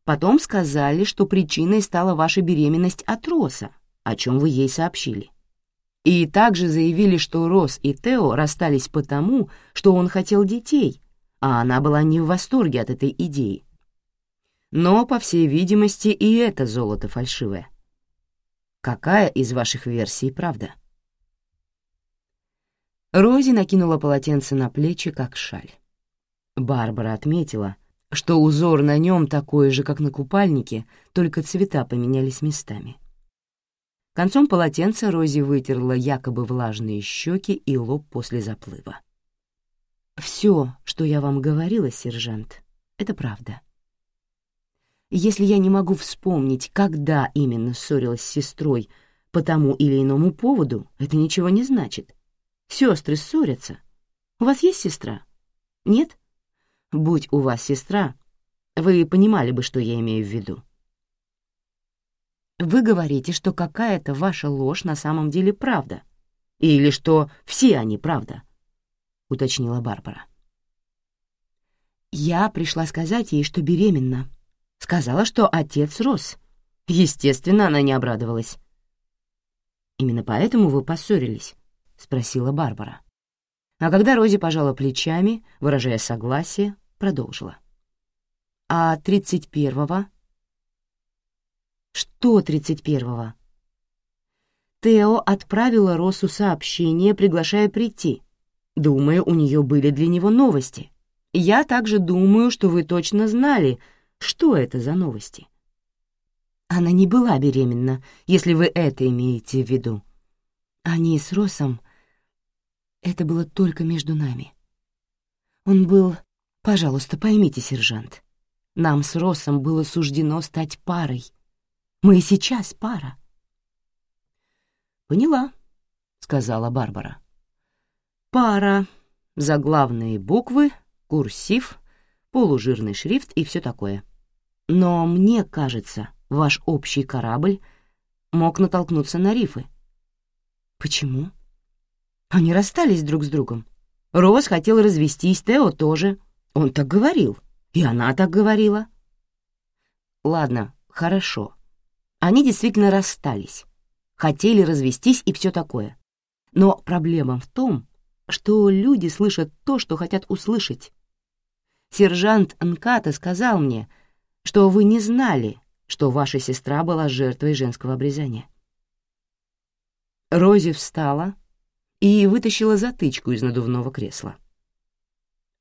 Потом сказали, что причиной стала ваша беременность от Роса, о чем вы ей сообщили. И также заявили, что Рос и Тео расстались потому, что он хотел детей, а она была не в восторге от этой идеи. Но, по всей видимости, и это золото фальшивое. Какая из ваших версий правда? Рози накинула полотенце на плечи, как шаль. Барбара отметила, что узор на нем такой же, как на купальнике, только цвета поменялись местами. Концом полотенца Рози вытерла якобы влажные щеки и лоб после заплыва. «Все, что я вам говорила, сержант, это правда. Если я не могу вспомнить, когда именно ссорилась с сестрой по тому или иному поводу, это ничего не значит. Сестры ссорятся. У вас есть сестра? Нет? Будь у вас сестра, вы понимали бы, что я имею в виду. Вы говорите, что какая-то ваша ложь на самом деле правда. Или что все они правда, — уточнила Барбара. Я пришла сказать ей, что беременна. Сказала, что отец рос. Естественно, она не обрадовалась. «Именно поэтому вы поссорились?» — спросила Барбара. А когда Рози пожала плечами, выражая согласие, продолжила. «А тридцать первого?» «Что тридцать первого?» Тео отправила Росу сообщение, приглашая прийти. Думаю, у нее были для него новости. Я также думаю, что вы точно знали, что это за новости. Она не была беременна, если вы это имеете в виду. Они с Росом... Это было только между нами. Он был... Пожалуйста, поймите, сержант. Нам с Росом было суждено стать парой. Мы и сейчас пара. «Поняла», — сказала Барбара. «Пара. Заглавные буквы, курсив, полужирный шрифт и все такое. Но мне кажется, ваш общий корабль мог натолкнуться на рифы. Почему? Они расстались друг с другом. Роз хотел развестись, Тео тоже. Он так говорил, и она так говорила. Ладно, хорошо. Они действительно расстались. Хотели развестись и все такое. Но проблема в том, что люди слышат то, что хотят услышать. Сержант Нката сказал мне, что вы не знали, что ваша сестра была жертвой женского обрезания. Рози встала и вытащила затычку из надувного кресла.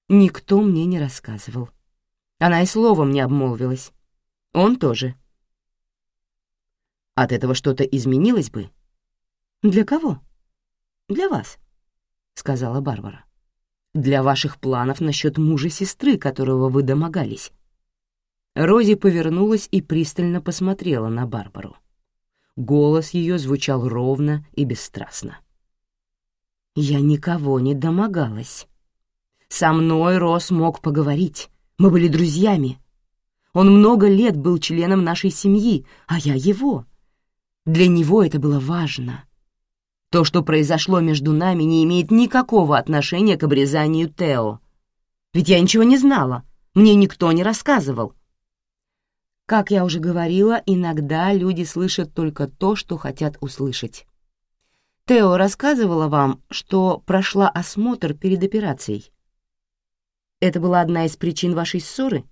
Никто мне не рассказывал. Она и словом не обмолвилась. Он тоже. От этого что-то изменилось бы? Для кого? Для вас, — сказала Барбара. Для ваших планов насчет мужа сестры, которого вы домогались. Рози повернулась и пристально посмотрела на Барбару. Голос ее звучал ровно и бесстрастно. «Я никого не домогалась. Со мной Рос мог поговорить. Мы были друзьями. Он много лет был членом нашей семьи, а я его. Для него это было важно. То, что произошло между нами, не имеет никакого отношения к обрезанию Тео. Ведь я ничего не знала, мне никто не рассказывал. Как я уже говорила, иногда люди слышат только то, что хотят услышать. Тео рассказывала вам, что прошла осмотр перед операцией. Это была одна из причин вашей ссоры?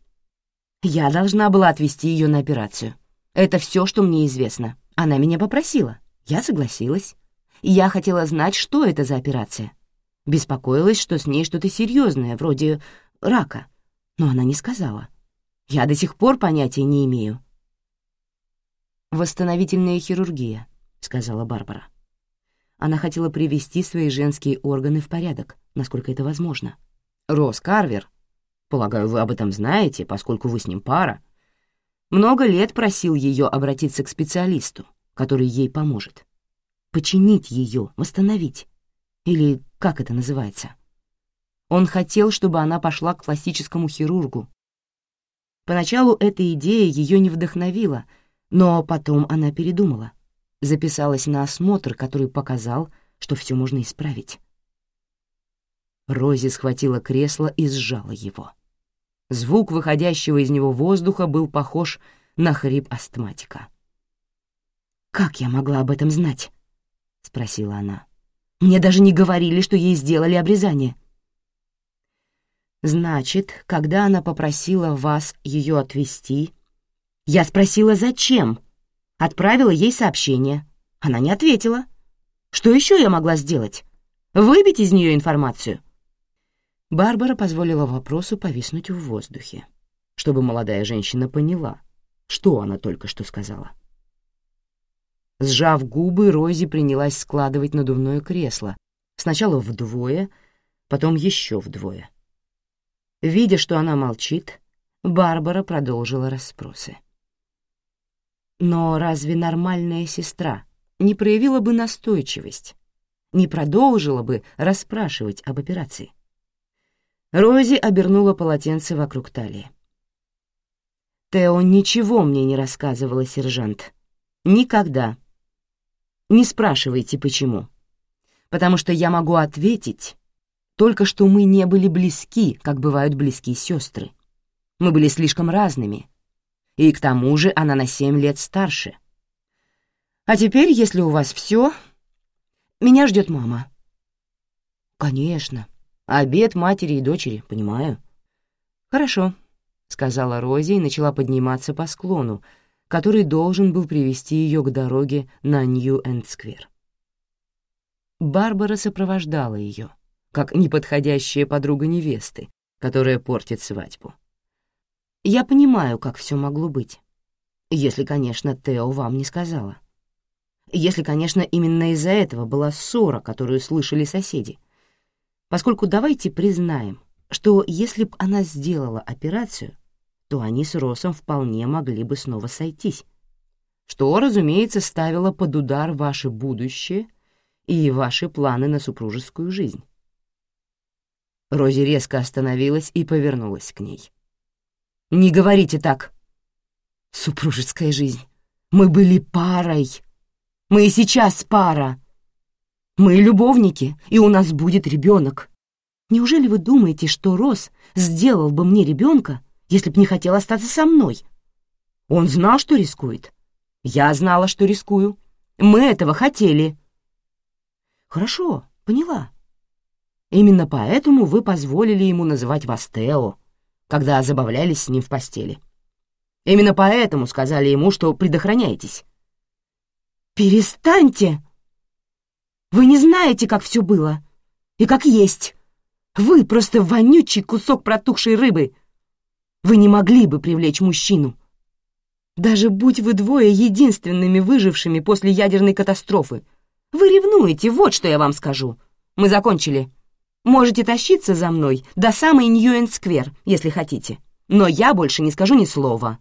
Я должна была отвезти ее на операцию. Это все, что мне известно. Она меня попросила. Я согласилась. Я хотела знать, что это за операция. Беспокоилась, что с ней что-то серьезное, вроде рака. Но она не сказала. Я до сих пор понятия не имею». «Восстановительная хирургия», — сказала Барбара. Она хотела привести свои женские органы в порядок, насколько это возможно. Рос Карвер, полагаю, вы об этом знаете, поскольку вы с ним пара, много лет просил ее обратиться к специалисту, который ей поможет. Починить ее, восстановить. Или как это называется? Он хотел, чтобы она пошла к пластическому хирургу, Поначалу эта идея ее не вдохновила, но потом она передумала. Записалась на осмотр, который показал, что все можно исправить. Рози схватила кресло и сжала его. Звук выходящего из него воздуха был похож на хрип астматика. «Как я могла об этом знать?» — спросила она. «Мне даже не говорили, что ей сделали обрезание». Значит, когда она попросила вас ее отвезти... Я спросила, зачем? Отправила ей сообщение. Она не ответила. Что еще я могла сделать? Выбить из нее информацию? Барбара позволила вопросу повиснуть в воздухе, чтобы молодая женщина поняла, что она только что сказала. Сжав губы, Рози принялась складывать надувное кресло, сначала вдвое, потом еще вдвое. Видя, что она молчит, Барбара продолжила расспросы. Но разве нормальная сестра не проявила бы настойчивость, не продолжила бы расспрашивать об операции? Рози обернула полотенце вокруг талии. «Тео ничего мне не рассказывала, сержант. Никогда. Не спрашивайте, почему. Потому что я могу ответить, только что мы не были близки, как бывают близкие сестры. Мы были слишком разными. И к тому же она на семь лет старше. А теперь, если у вас все, меня ждет мама. Конечно. Обед матери и дочери, понимаю. Хорошо, сказала Рози и начала подниматься по склону, который должен был привести ее к дороге на Нью-Энд-Сквер. Барбара сопровождала ее, как неподходящая подруга невесты, которая портит свадьбу. Я понимаю, как все могло быть. Если, конечно, Тео вам не сказала. Если, конечно, именно из-за этого была ссора, которую слышали соседи. Поскольку давайте признаем, что если бы она сделала операцию, то они с Росом вполне могли бы снова сойтись, что, разумеется, ставило под удар ваше будущее и ваши планы на супружескую жизнь. Рози резко остановилась и повернулась к ней. Не говорите так. Супружеская жизнь. Мы были парой. Мы и сейчас пара. Мы любовники, и у нас будет ребенок. Неужели вы думаете, что Рос сделал бы мне ребенка, если б не хотел остаться со мной? Он знал, что рискует. Я знала, что рискую. Мы этого хотели. Хорошо, поняла. Именно поэтому вы позволили ему называть вас Тео когда забавлялись с ним в постели. Именно поэтому сказали ему, что предохраняетесь. «Перестаньте! Вы не знаете, как все было. И как есть. Вы просто вонючий кусок протухшей рыбы. Вы не могли бы привлечь мужчину. Даже будь вы двое единственными выжившими после ядерной катастрофы. Вы ревнуете, вот что я вам скажу. Мы закончили». Можете тащиться за мной до самой Ньюэн-сквер, если хотите, но я больше не скажу ни слова».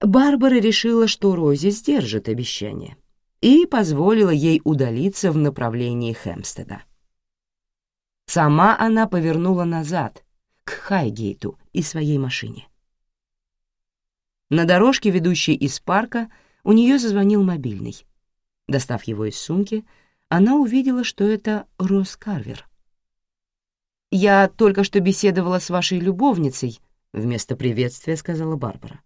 Барбара решила, что Рози сдержит обещание, и позволила ей удалиться в направлении Хэмстеда. Сама она повернула назад, к Хайгейту и своей машине. На дорожке, ведущей из парка, у нее зазвонил мобильный. Достав его из сумки, она увидела, что это Рос Карвер — «Я только что беседовала с вашей любовницей», — вместо приветствия сказала Барбара.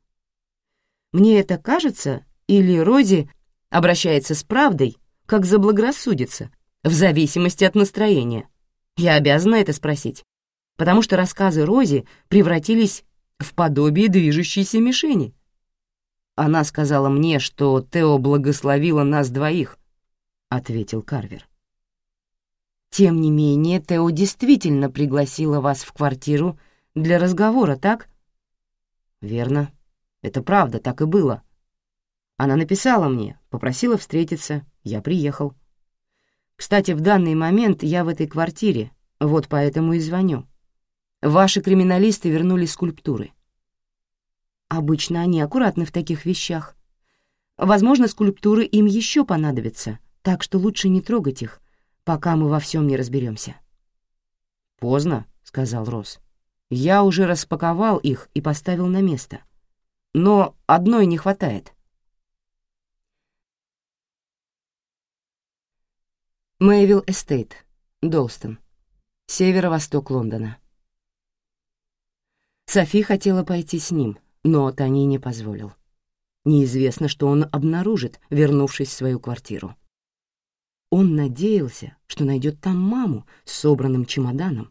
«Мне это кажется, или Рози обращается с правдой, как заблагорассудится, в зависимости от настроения. Я обязана это спросить, потому что рассказы Рози превратились в подобие движущейся мишени. Она сказала мне, что Тео благословила нас двоих, — ответил Карвер. Тем не менее, Тео действительно пригласила вас в квартиру для разговора, так? Верно. Это правда, так и было. Она написала мне, попросила встретиться, я приехал. Кстати, в данный момент я в этой квартире, вот поэтому и звоню. Ваши криминалисты вернули скульптуры. Обычно они аккуратны в таких вещах. Возможно, скульптуры им еще понадобятся, так что лучше не трогать их, пока мы во всем не разберемся. «Поздно», — сказал Росс. «Я уже распаковал их и поставил на место. Но одной не хватает». Мэйвилл Эстейт, Долстон, северо-восток Лондона. Софи хотела пойти с ним, но Тони не позволил. Неизвестно, что он обнаружит, вернувшись в свою квартиру. Он надеялся, что найдет там маму с собранным чемоданом.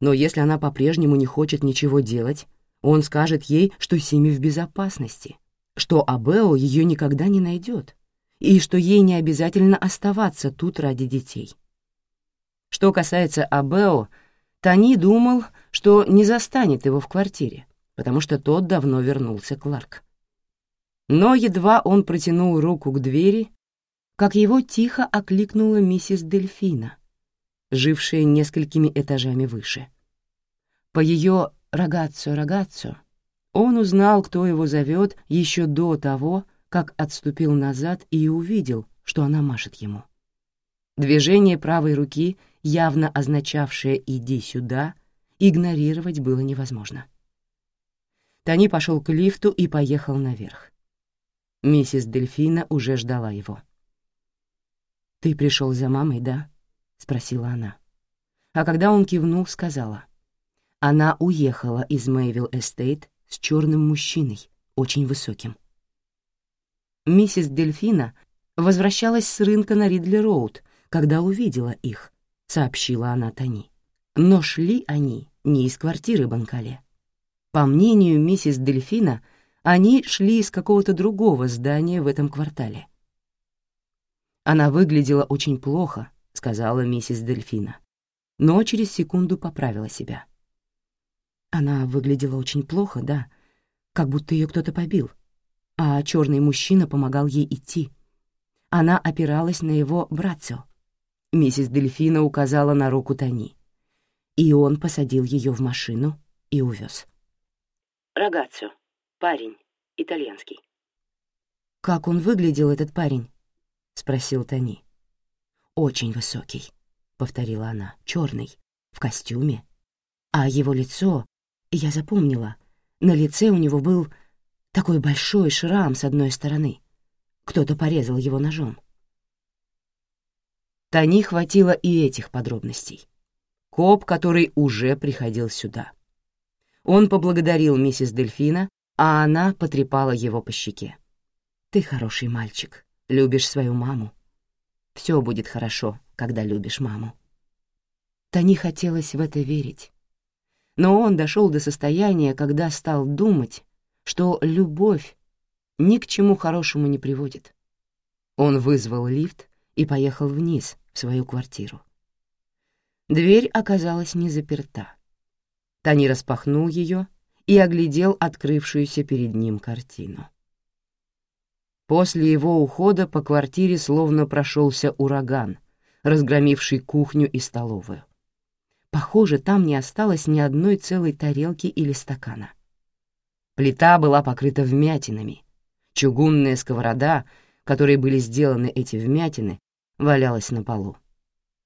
Но если она по-прежнему не хочет ничего делать, он скажет ей, что Сими в безопасности, что Абео ее никогда не найдет, и что ей не обязательно оставаться тут ради детей. Что касается Абео, Тони думал, что не застанет его в квартире, потому что тот давно вернулся к Ларк. Но едва он протянул руку к двери, как его тихо окликнула миссис Дельфина, жившая несколькими этажами выше. По ее «рогаццо-рогаццо» он узнал, кто его зовет еще до того, как отступил назад и увидел, что она машет ему. Движение правой руки, явно означавшее «иди сюда», игнорировать было невозможно. Тони пошел к лифту и поехал наверх. Миссис Дельфина уже ждала его. «Ты пришел за мамой, да?» — спросила она. А когда он кивнул, сказала. Она уехала из Мэйвилл Эстейт с черным мужчиной, очень высоким. Миссис Дельфина возвращалась с рынка на Ридли-Роуд, когда увидела их, сообщила она Тони. Но шли они не из квартиры Банкале. По мнению миссис Дельфина, они шли из какого-то другого здания в этом квартале. «Она выглядела очень плохо», — сказала миссис Дельфина, но через секунду поправила себя. Она выглядела очень плохо, да, как будто ее кто-то побил, а черный мужчина помогал ей идти. Она опиралась на его братцо. Миссис Дельфина указала на руку Тони, и он посадил ее в машину и увез. «Рогаццо», Парень. Итальянский. «Как он выглядел, этот парень?» — спросил Тони. «Очень высокий», — повторила она, — «черный, в костюме. А его лицо, я запомнила, на лице у него был такой большой шрам с одной стороны. Кто-то порезал его ножом». Тони хватило и этих подробностей. Коп, который уже приходил сюда. Он поблагодарил миссис Дельфина а она потрепала его по щеке. «Ты хороший мальчик, любишь свою маму. Все будет хорошо, когда любишь маму». Тони хотелось в это верить. Но он дошел до состояния, когда стал думать, что любовь ни к чему хорошему не приводит. Он вызвал лифт и поехал вниз, в свою квартиру. Дверь оказалась не заперта. Тони распахнул ее и оглядел открывшуюся перед ним картину. После его ухода по квартире словно прошелся ураган, разгромивший кухню и столовую. Похоже, там не осталось ни одной целой тарелки или стакана. Плита была покрыта вмятинами. Чугунная сковорода, которой были сделаны эти вмятины, валялась на полу.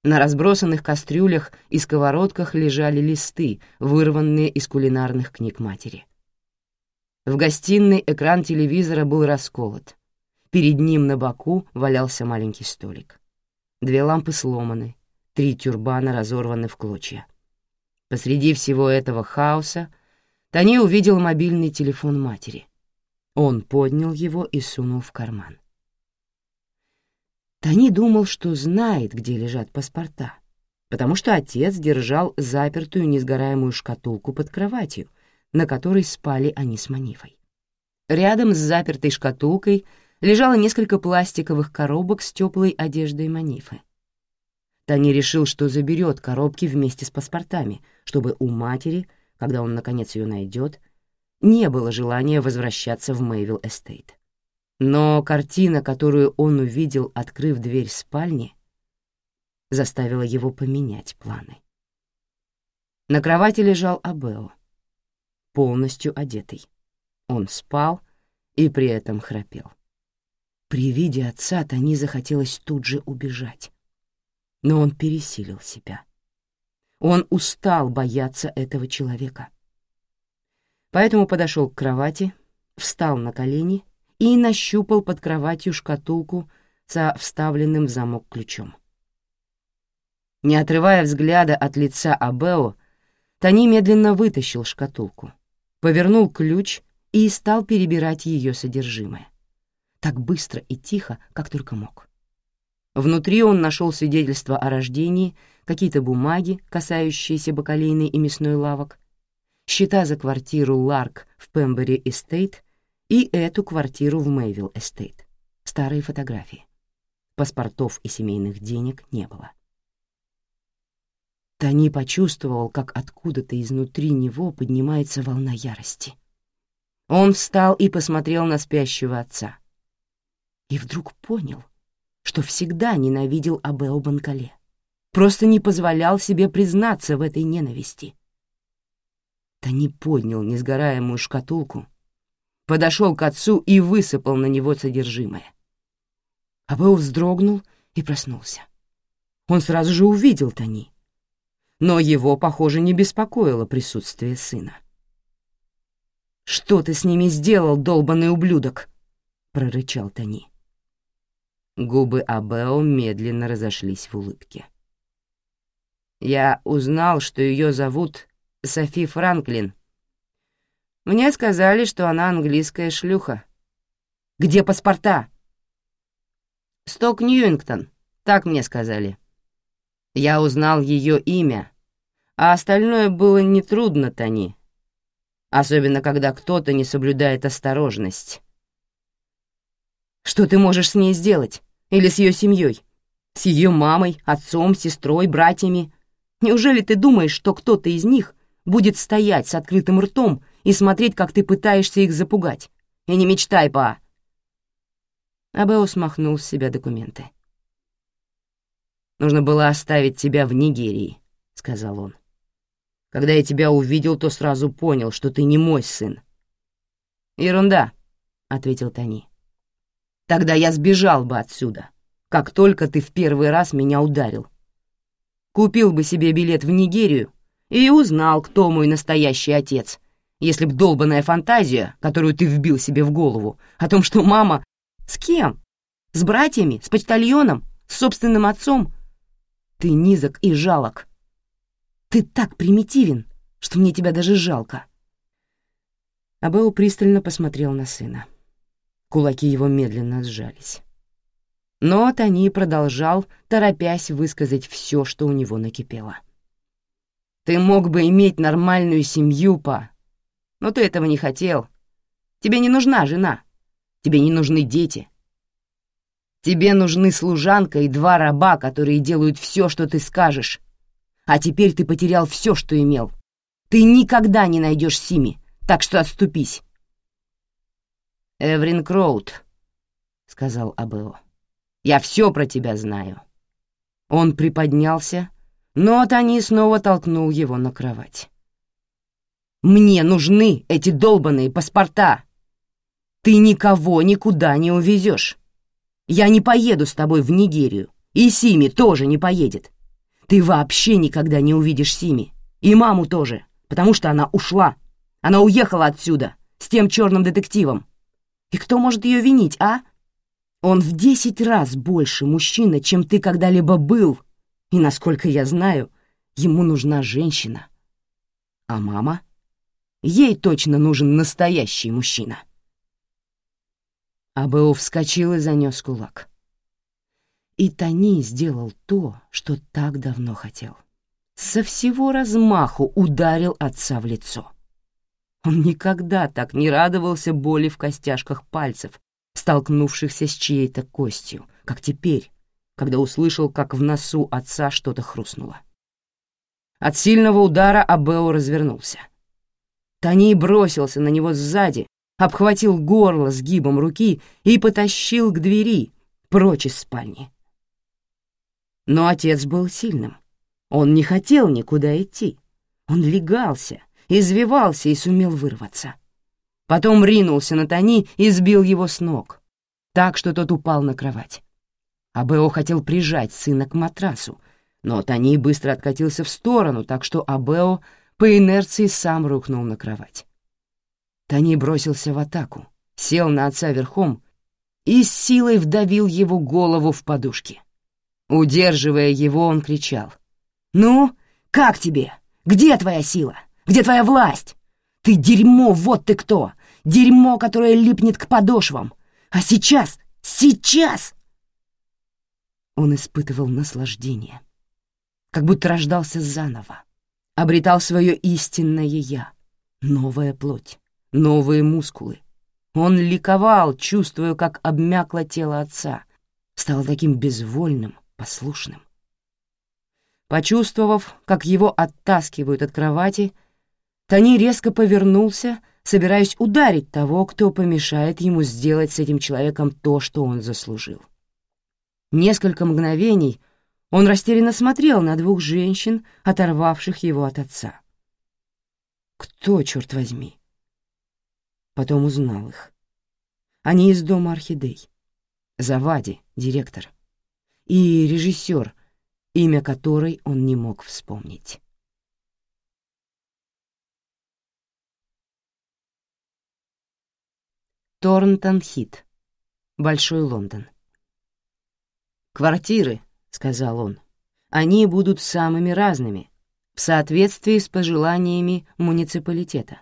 На разбросанных кастрюлях и сковородках лежали листы, вырванные из кулинарных книг матери. В гостиной экран телевизора был расколот. Перед ним на боку валялся маленький столик. Две лампы сломаны, три тюрбана разорваны в клочья. Посреди всего этого хаоса Тони увидел мобильный телефон матери. Он поднял его и сунул в карман. Тони думал, что знает, где лежат паспорта, потому что отец держал запертую несгораемую шкатулку под кроватью, на которой спали они с Манифой. Рядом с запертой шкатулкой лежало несколько пластиковых коробок с теплой одеждой Манифы. Тони решил, что заберет коробки вместе с паспортами, чтобы у матери, когда он наконец ее найдет, не было желания возвращаться в Мэйвилл Эстейт. Но картина, которую он увидел, открыв дверь спальни, заставила его поменять планы. На кровати лежал Абео, полностью одетый. Он спал и при этом храпел. При виде отца Тони захотелось тут же убежать. Но он пересилил себя. Он устал бояться этого человека. Поэтому подошел к кровати, встал на колени и нащупал под кроватью шкатулку со вставленным в замок ключом. Не отрывая взгляда от лица Абео, Тони медленно вытащил шкатулку, повернул ключ и стал перебирать ее содержимое. Так быстро и тихо, как только мог. Внутри он нашел свидетельство о рождении, какие-то бумаги, касающиеся бакалейной и мясной лавок, счета за квартиру Ларк в Пембери-Эстейт и эту квартиру в Мэйвилл Эстейт. Старые фотографии. Паспортов и семейных денег не было. Тони почувствовал, как откуда-то изнутри него поднимается волна ярости. Он встал и посмотрел на спящего отца. И вдруг понял, что всегда ненавидел Абео Банкале. Просто не позволял себе признаться в этой ненависти. Тони поднял несгораемую шкатулку, подошел к отцу и высыпал на него содержимое. Абео вздрогнул и проснулся. Он сразу же увидел Тони, но его, похоже, не беспокоило присутствие сына. «Что ты с ними сделал, долбанный ублюдок?» — прорычал Тони. Губы Абео медленно разошлись в улыбке. «Я узнал, что ее зовут Софи Франклин. Мне сказали, что она английская шлюха. Где паспорта?» «Сток Ньюингтон, так мне сказали». Я узнал ее имя, а остальное было нетрудно, Тони. Особенно, когда кто-то не соблюдает осторожность. Что ты можешь с ней сделать? Или с ее семьей? С ее мамой, отцом, сестрой, братьями? Неужели ты думаешь, что кто-то из них будет стоять с открытым ртом и смотреть, как ты пытаешься их запугать? И не мечтай, па!» Абео смахнул с себя документы. Нужно было оставить тебя в Нигерии», — сказал он. «Когда я тебя увидел, то сразу понял, что ты не мой сын». «Ерунда», — ответил Тони. «Тогда я сбежал бы отсюда, как только ты в первый раз меня ударил. Купил бы себе билет в Нигерию и узнал, кто мой настоящий отец, если б долбанная фантазия, которую ты вбил себе в голову, о том, что мама... С кем? С братьями? С почтальоном? С собственным отцом? Ты низок и жалок. Ты так примитивен, что мне тебя даже жалко. Абео пристально посмотрел на сына. Кулаки его медленно сжались. Но Тони продолжал, торопясь высказать все, что у него накипело. «Ты мог бы иметь нормальную семью, па, но ты этого не хотел. Тебе не нужна жена, тебе не нужны дети. Тебе нужны служанка и два раба, которые делают все, что ты скажешь. А теперь ты потерял все, что имел. Ты никогда не найдешь Сими, так что отступись. «Эврин Кроуд», — сказал Абео, — «я все про тебя знаю». Он приподнялся, но Тони снова толкнул его на кровать. «Мне нужны эти долбанные паспорта! Ты никого никуда не увезешь!» Я не поеду с тобой в Нигерию, и Сими тоже не поедет. Ты вообще никогда не увидишь Сими, и маму тоже, потому что она ушла. Она уехала отсюда с тем черным детективом. И кто может ее винить, а? Он в десять раз больше мужчина, чем ты когда-либо был, и, насколько я знаю, ему нужна женщина. А мама? Ей точно нужен настоящий мужчина. Абео вскочил и занес кулак. И Тони сделал то, что так давно хотел. Со всего размаху ударил отца в лицо. Он никогда так не радовался боли в костяшках пальцев, столкнувшихся с чьей-то костью, как теперь, когда услышал, как в носу отца что-то хрустнуло. От сильного удара Абео развернулся. Тони бросился на него сзади, обхватил горло сгибом руки и потащил к двери, прочь из спальни. Но отец был сильным. Он не хотел никуда идти. Он легался, извивался и сумел вырваться. Потом ринулся на Тони и сбил его с ног, так что тот упал на кровать. Абео хотел прижать сына к матрасу, но Тони быстро откатился в сторону, так что Абео по инерции сам рухнул на кровать. Тони бросился в атаку, сел на отца верхом и с силой вдавил его голову в подушки. Удерживая его, он кричал. «Ну, как тебе? Где твоя сила? Где твоя власть? Ты дерьмо, вот ты кто! Дерьмо, которое липнет к подошвам! А сейчас, сейчас!» Он испытывал наслаждение, как будто рождался заново, обретал свое истинное «я», новая плоть новые мускулы. Он ликовал, чувствуя, как обмякло тело отца, стал таким безвольным, послушным. Почувствовав, как его оттаскивают от кровати, Тони резко повернулся, собираюсь ударить того, кто помешает ему сделать с этим человеком то, что он заслужил. Несколько мгновений он растерянно смотрел на двух женщин, оторвавших его от отца. Кто, черт возьми? Потом узнал их. Они из дома орхидей. Завади, директор. И режиссер, имя которой он не мог вспомнить. Торнтон-Хит, Большой Лондон. «Квартиры», — сказал он, — «они будут самыми разными, в соответствии с пожеланиями муниципалитета.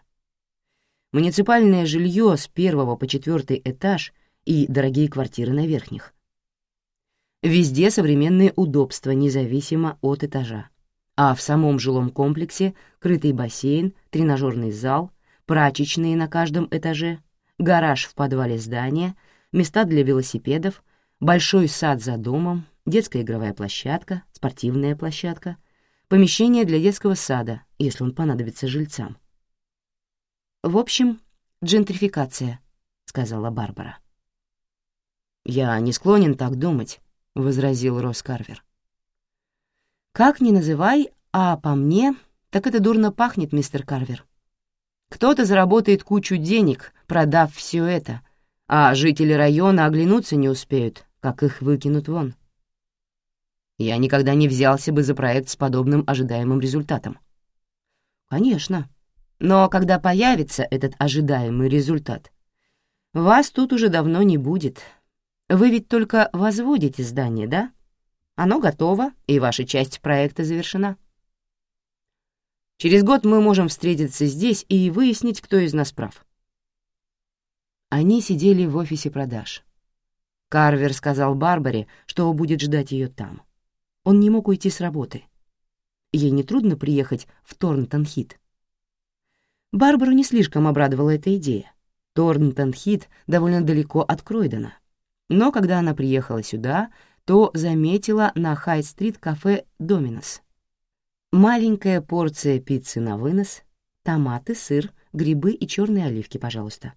Муниципальное жилье с первого по четвертый этаж и дорогие квартиры на верхних. Везде современные удобства, независимо от этажа. А в самом жилом комплексе крытый бассейн, тренажерный зал, прачечные на каждом этаже — гараж в подвале здания, места для велосипедов, большой сад за домом, детская игровая площадка, спортивная площадка, помещение для детского сада, если он понадобится жильцам. «В общем, джентрификация», — сказала Барбара. «Я не склонен так думать», — возразил Росс Карвер. «Как ни называй, а по мне, так это дурно пахнет, мистер Карвер. Кто-то заработает кучу денег, продав все это, а жители района оглянуться не успеют, как их выкинут вон. Я никогда не взялся бы за проект с подобным ожидаемым результатом. Конечно. Но когда появится этот ожидаемый результат, вас тут уже давно не будет. Вы ведь только возводите здание, да? Оно готово, и ваша часть проекта завершена. Через год мы можем встретиться здесь и выяснить, кто из нас прав». Они сидели в офисе продаж. Карвер сказал Барбаре, что будет ждать ее там. Он не мог уйти с работы. Ей нетрудно приехать в Торнтон-Хит. Барбару не слишком обрадовала эта идея. Торнтон-Хит довольно далеко от Кройдена. Но когда она приехала сюда, то заметила на Хайт-стрит кафе «Доминос», Маленькая порция пиццы на вынос, томаты, сыр, грибы и черные оливки, пожалуйста.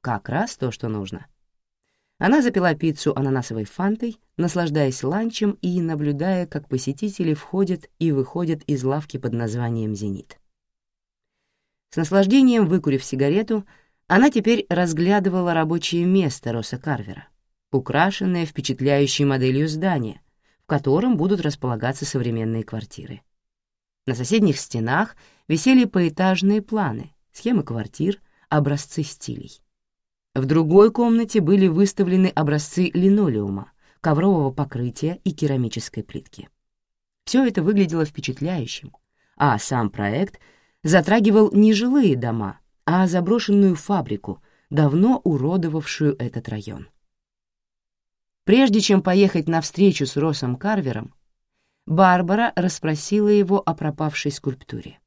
Как раз то, что нужно. Она запила пиццу ананасовой фантой, наслаждаясь ланчем и наблюдая, как посетители входят и выходят из лавки под названием «Зенит». С наслаждением выкурив сигарету, она теперь разглядывала рабочее место Росса Карвера, украшенное впечатляющей моделью здания, в котором будут располагаться современные квартиры. На соседних стенах висели поэтажные планы, схемы квартир, образцы стилей. В другой комнате были выставлены образцы линолеума, коврового покрытия и керамической плитки. Все это выглядело впечатляющим, а сам проект затрагивал не жилые дома, а заброшенную фабрику, давно уродовавшую этот район. Прежде чем поехать на встречу с Россом Карвером, Барбара расспросила его о пропавшей скульптуре.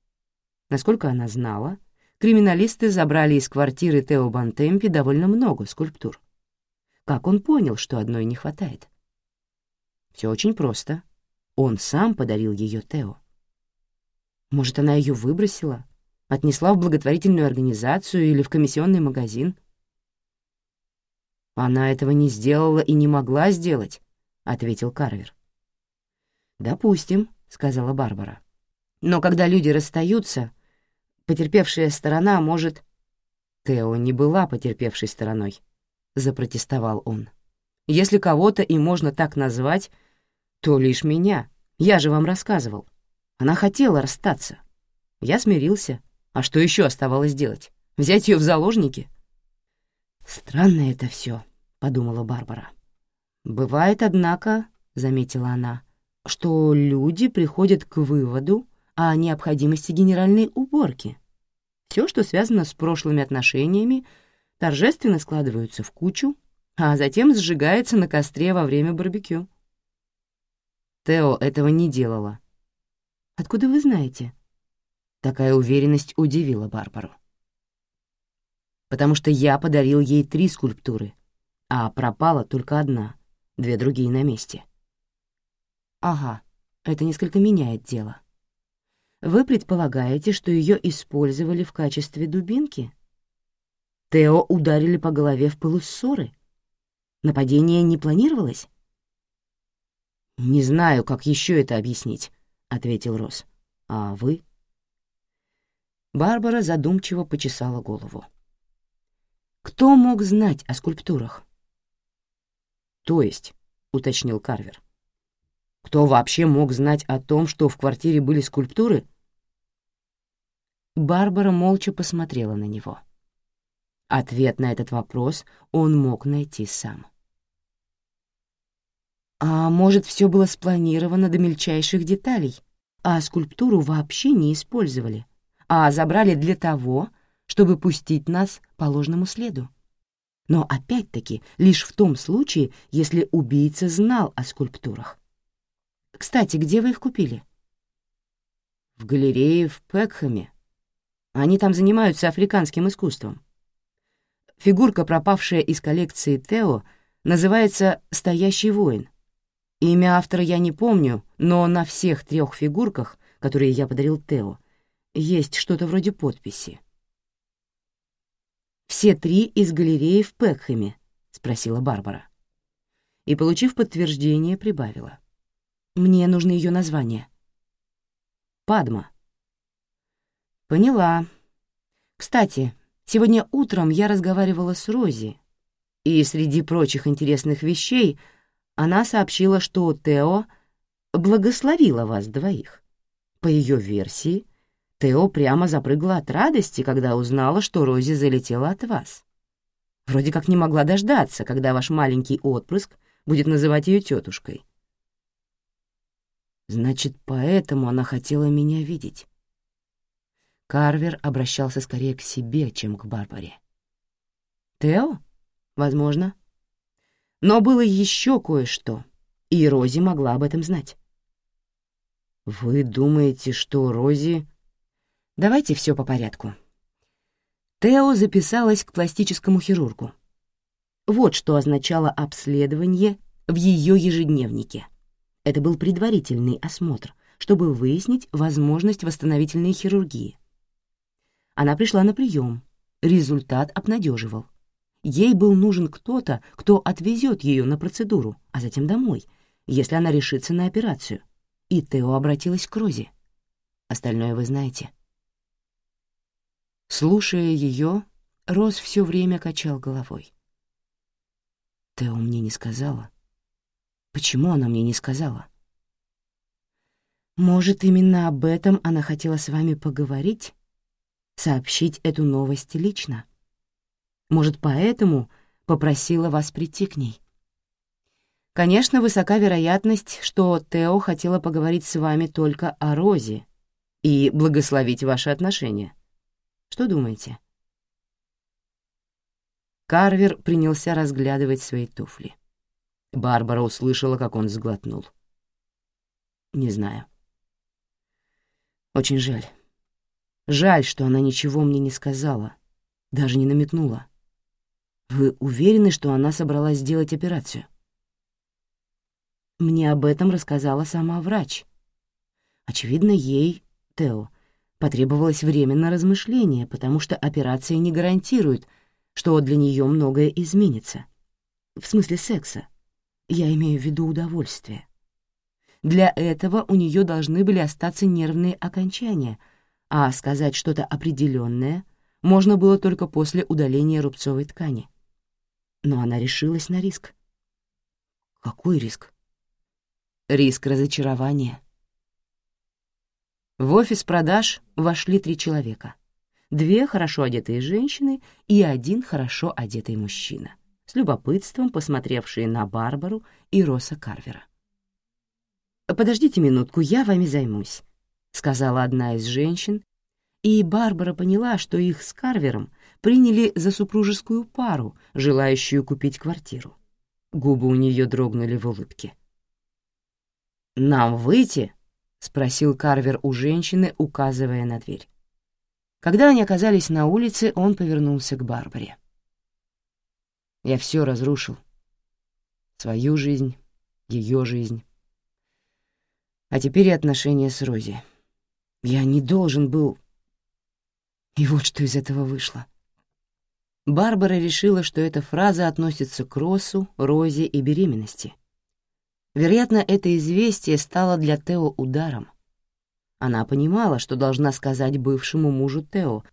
Насколько она знала, криминалисты забрали из квартиры Тео Бантемпи довольно много скульптур. Как он понял, что одной не хватает? Все очень просто. Он сам подарил ее Тео. Может, она ее выбросила, отнесла в благотворительную организацию или в комиссионный магазин? «Она этого не сделала и не могла сделать», — ответил Карвер. «Допустим», — сказала Барбара. «Но когда люди расстаются, потерпевшая сторона может...» Тео не была потерпевшей стороной, — запротестовал он. «Если кого-то и можно так назвать, то лишь меня. Я же вам рассказывал. Она хотела расстаться. Я смирился. А что еще оставалось делать? Взять ее в заложники?» «Странно это все, подумала Барбара. «Бывает, однако», — заметила она, что люди приходят к выводу о необходимости генеральной уборки. Все, что связано с прошлыми отношениями, торжественно складываются в кучу, а затем сжигается на костре во время барбекю. Тео этого не делала. «Откуда вы знаете?» Такая уверенность удивила Барбару. «Потому что я подарил ей три скульптуры, а пропала только одна, две другие на месте». Ага, это несколько меняет дело. Вы предполагаете, что ее использовали в качестве дубинки? Тео ударили по голове в пылу ссоры? Нападение не планировалось? «Не знаю, как еще это объяснить», — ответил Росс. «А вы?» Барбара задумчиво почесала голову. «Кто мог знать о скульптурах?» «То есть», — уточнил Карвер. «Кто вообще мог знать о том, что в квартире были скульптуры?» Барбара молча посмотрела на него. Ответ на этот вопрос он мог найти сам. А может, все было спланировано до мельчайших деталей, а скульптуру вообще не использовали, а забрали для того, чтобы пустить нас по ложному следу. Но опять-таки лишь в том случае, если убийца знал о скульптурах. Кстати, где вы их купили? В галерее в Пекхэме. Они там занимаются африканским искусством. Фигурка, пропавшая из коллекции Тео, называется «Стоящий воин», Имя автора я не помню, но на всех трех фигурках, которые я подарил Тео, есть что-то вроде подписи. «Все три из галереи в Пекхэме?» — спросила Барбара. И, получив подтверждение, прибавила. «Мне нужно ее название». «Падма». «Поняла. Кстати, сегодня утром я разговаривала с Рози, и среди прочих интересных вещей — она сообщила, что Тео благословила вас двоих. По ее версии, Тео прямо запрыгала от радости, когда узнала, что Рози залетела от вас. Вроде как не могла дождаться, когда ваш маленький отпрыск будет называть ее тетушкой. Значит, поэтому она хотела меня видеть. Карвер обращался скорее к себе, чем к Барбаре. «Тео? Возможно. Но было еще кое-что, и Рози могла об этом знать. «Вы думаете, что Рози...» «Давайте все по порядку». Тео записалась к пластическому хирургу. Вот что означало обследование в ее ежедневнике. Это был предварительный осмотр, чтобы выяснить возможность восстановительной хирургии. Она пришла на прием. Результат обнадеживал. Ей был нужен кто-то, кто отвезет ее на процедуру, а затем домой, если она решится на операцию. И Тео обратилась к Розе. Остальное вы знаете. Слушая ее, Роз все время качал головой. Тео мне не сказала. Почему она мне не сказала? Может, именно об этом она хотела с вами поговорить? Сообщить эту новость лично? — может, поэтому попросила вас прийти к ней? Конечно, высока вероятность, что Тео хотела поговорить с вами только о Розе и благословить ваши отношения. Что думаете? Карвер принялся разглядывать свои туфли. Барбара услышала, как он сглотнул. Не знаю. Очень жаль. Жаль, что она ничего мне не сказала, даже не намекнула. Вы уверены, что она собралась сделать операцию? Мне об этом рассказала сама врач. Очевидно, ей, Тео, потребовалось время на размышление, потому что операция не гарантирует, что для нее многое изменится. В смысле секса. Я имею в виду удовольствие. Для этого у нее должны были остаться нервные окончания, а сказать что-то определенное можно было только после удаления рубцовой ткани но она решилась на риск. Какой риск? Риск разочарования. В офис продаж вошли три человека. Две хорошо одетые женщины и один хорошо одетый мужчина, с любопытством посмотревшие на Барбару и Росса Карвера. «Подождите минутку, я вами займусь», — сказала одна из женщин, и Барбара поняла, что их с Карвером приняли за супружескую пару, желающую купить квартиру. Губы у нее дрогнули в улыбке. «Нам выйти?» — спросил Карвер у женщины, указывая на дверь. Когда они оказались на улице, он повернулся к Барбаре. «Я все разрушил. Свою жизнь, ее жизнь. А теперь и отношения с Рози. Я не должен был...» И вот что из этого вышло. Барбара решила, что эта фраза относится к Росу, Розе и беременности. Вероятно, это известие стало для Тео ударом. Она понимала, что должна сказать бывшему мужу Тео.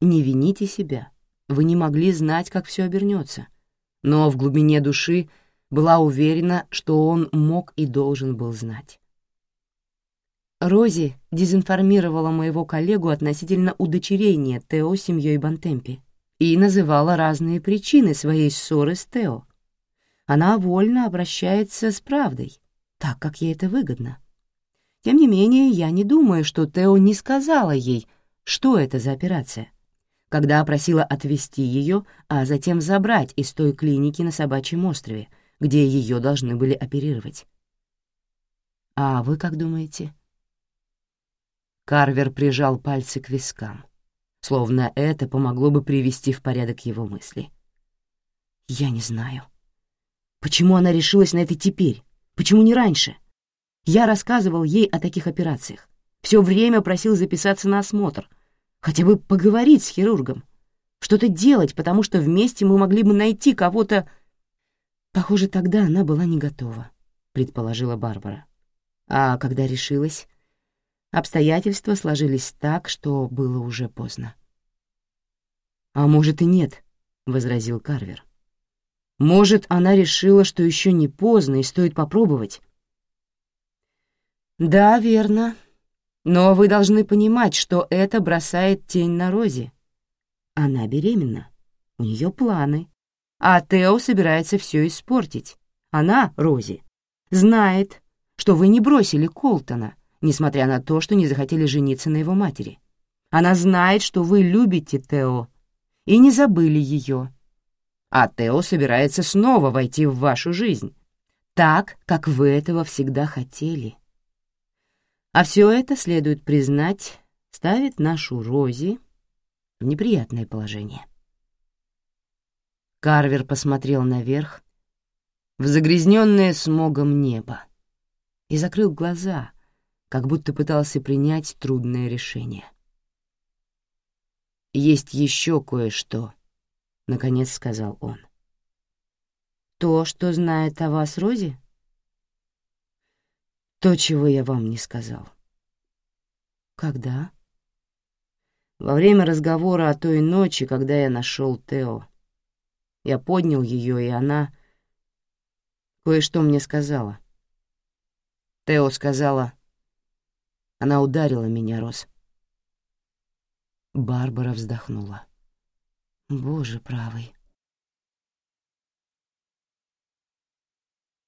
«Не вините себя. Вы не могли знать, как все обернется». Но в глубине души была уверена, что он мог и должен был знать. Рози дезинформировала моего коллегу относительно удочерения Тео семьей Бантемпи и называла разные причины своей ссоры с Тео. Она вольно обращается с правдой, так как ей это выгодно. Тем не менее, я не думаю, что Тео не сказала ей, что это за операция, когда просила отвезти ее, а затем забрать из той клиники на Собачьем острове, где ее должны были оперировать. А вы как думаете? Карвер прижал пальцы к вискам, словно это помогло бы привести в порядок его мысли. «Я не знаю. Почему она решилась на это теперь? Почему не раньше? Я рассказывал ей о таких операциях. Все время просил записаться на осмотр, хотя бы поговорить с хирургом, что-то делать, потому что вместе мы могли бы найти кого-то... Похоже, тогда она была не готова, предположила Барбара. А когда решилась, Обстоятельства сложились так, что было уже поздно. «А может и нет», — возразил Карвер. «Может, она решила, что еще не поздно и стоит попробовать?» «Да, верно. Но вы должны понимать, что это бросает тень на Рози. Она беременна, у нее планы, а Тео собирается все испортить. Она, Рози, знает, что вы не бросили Колтона, несмотря на то, что не захотели жениться на его матери. Она знает, что вы любите Тео, и не забыли ее. А Тео собирается снова войти в вашу жизнь, так, как вы этого всегда хотели. А все это, следует признать, ставит нашу Рози в неприятное положение. Карвер посмотрел наверх, в загрязненное смогом небо, и закрыл глаза — как будто пытался принять трудное решение. «Есть еще кое-что», — наконец сказал он. «То, что знает о вас Рози?» «То, чего я вам не сказал». «Когда?» «Во время разговора о той ночи, когда я нашел Тео. Я поднял ее, и она кое-что мне сказала. Тео сказала, она ударила меня, Рос. Барбара вздохнула. Боже правый.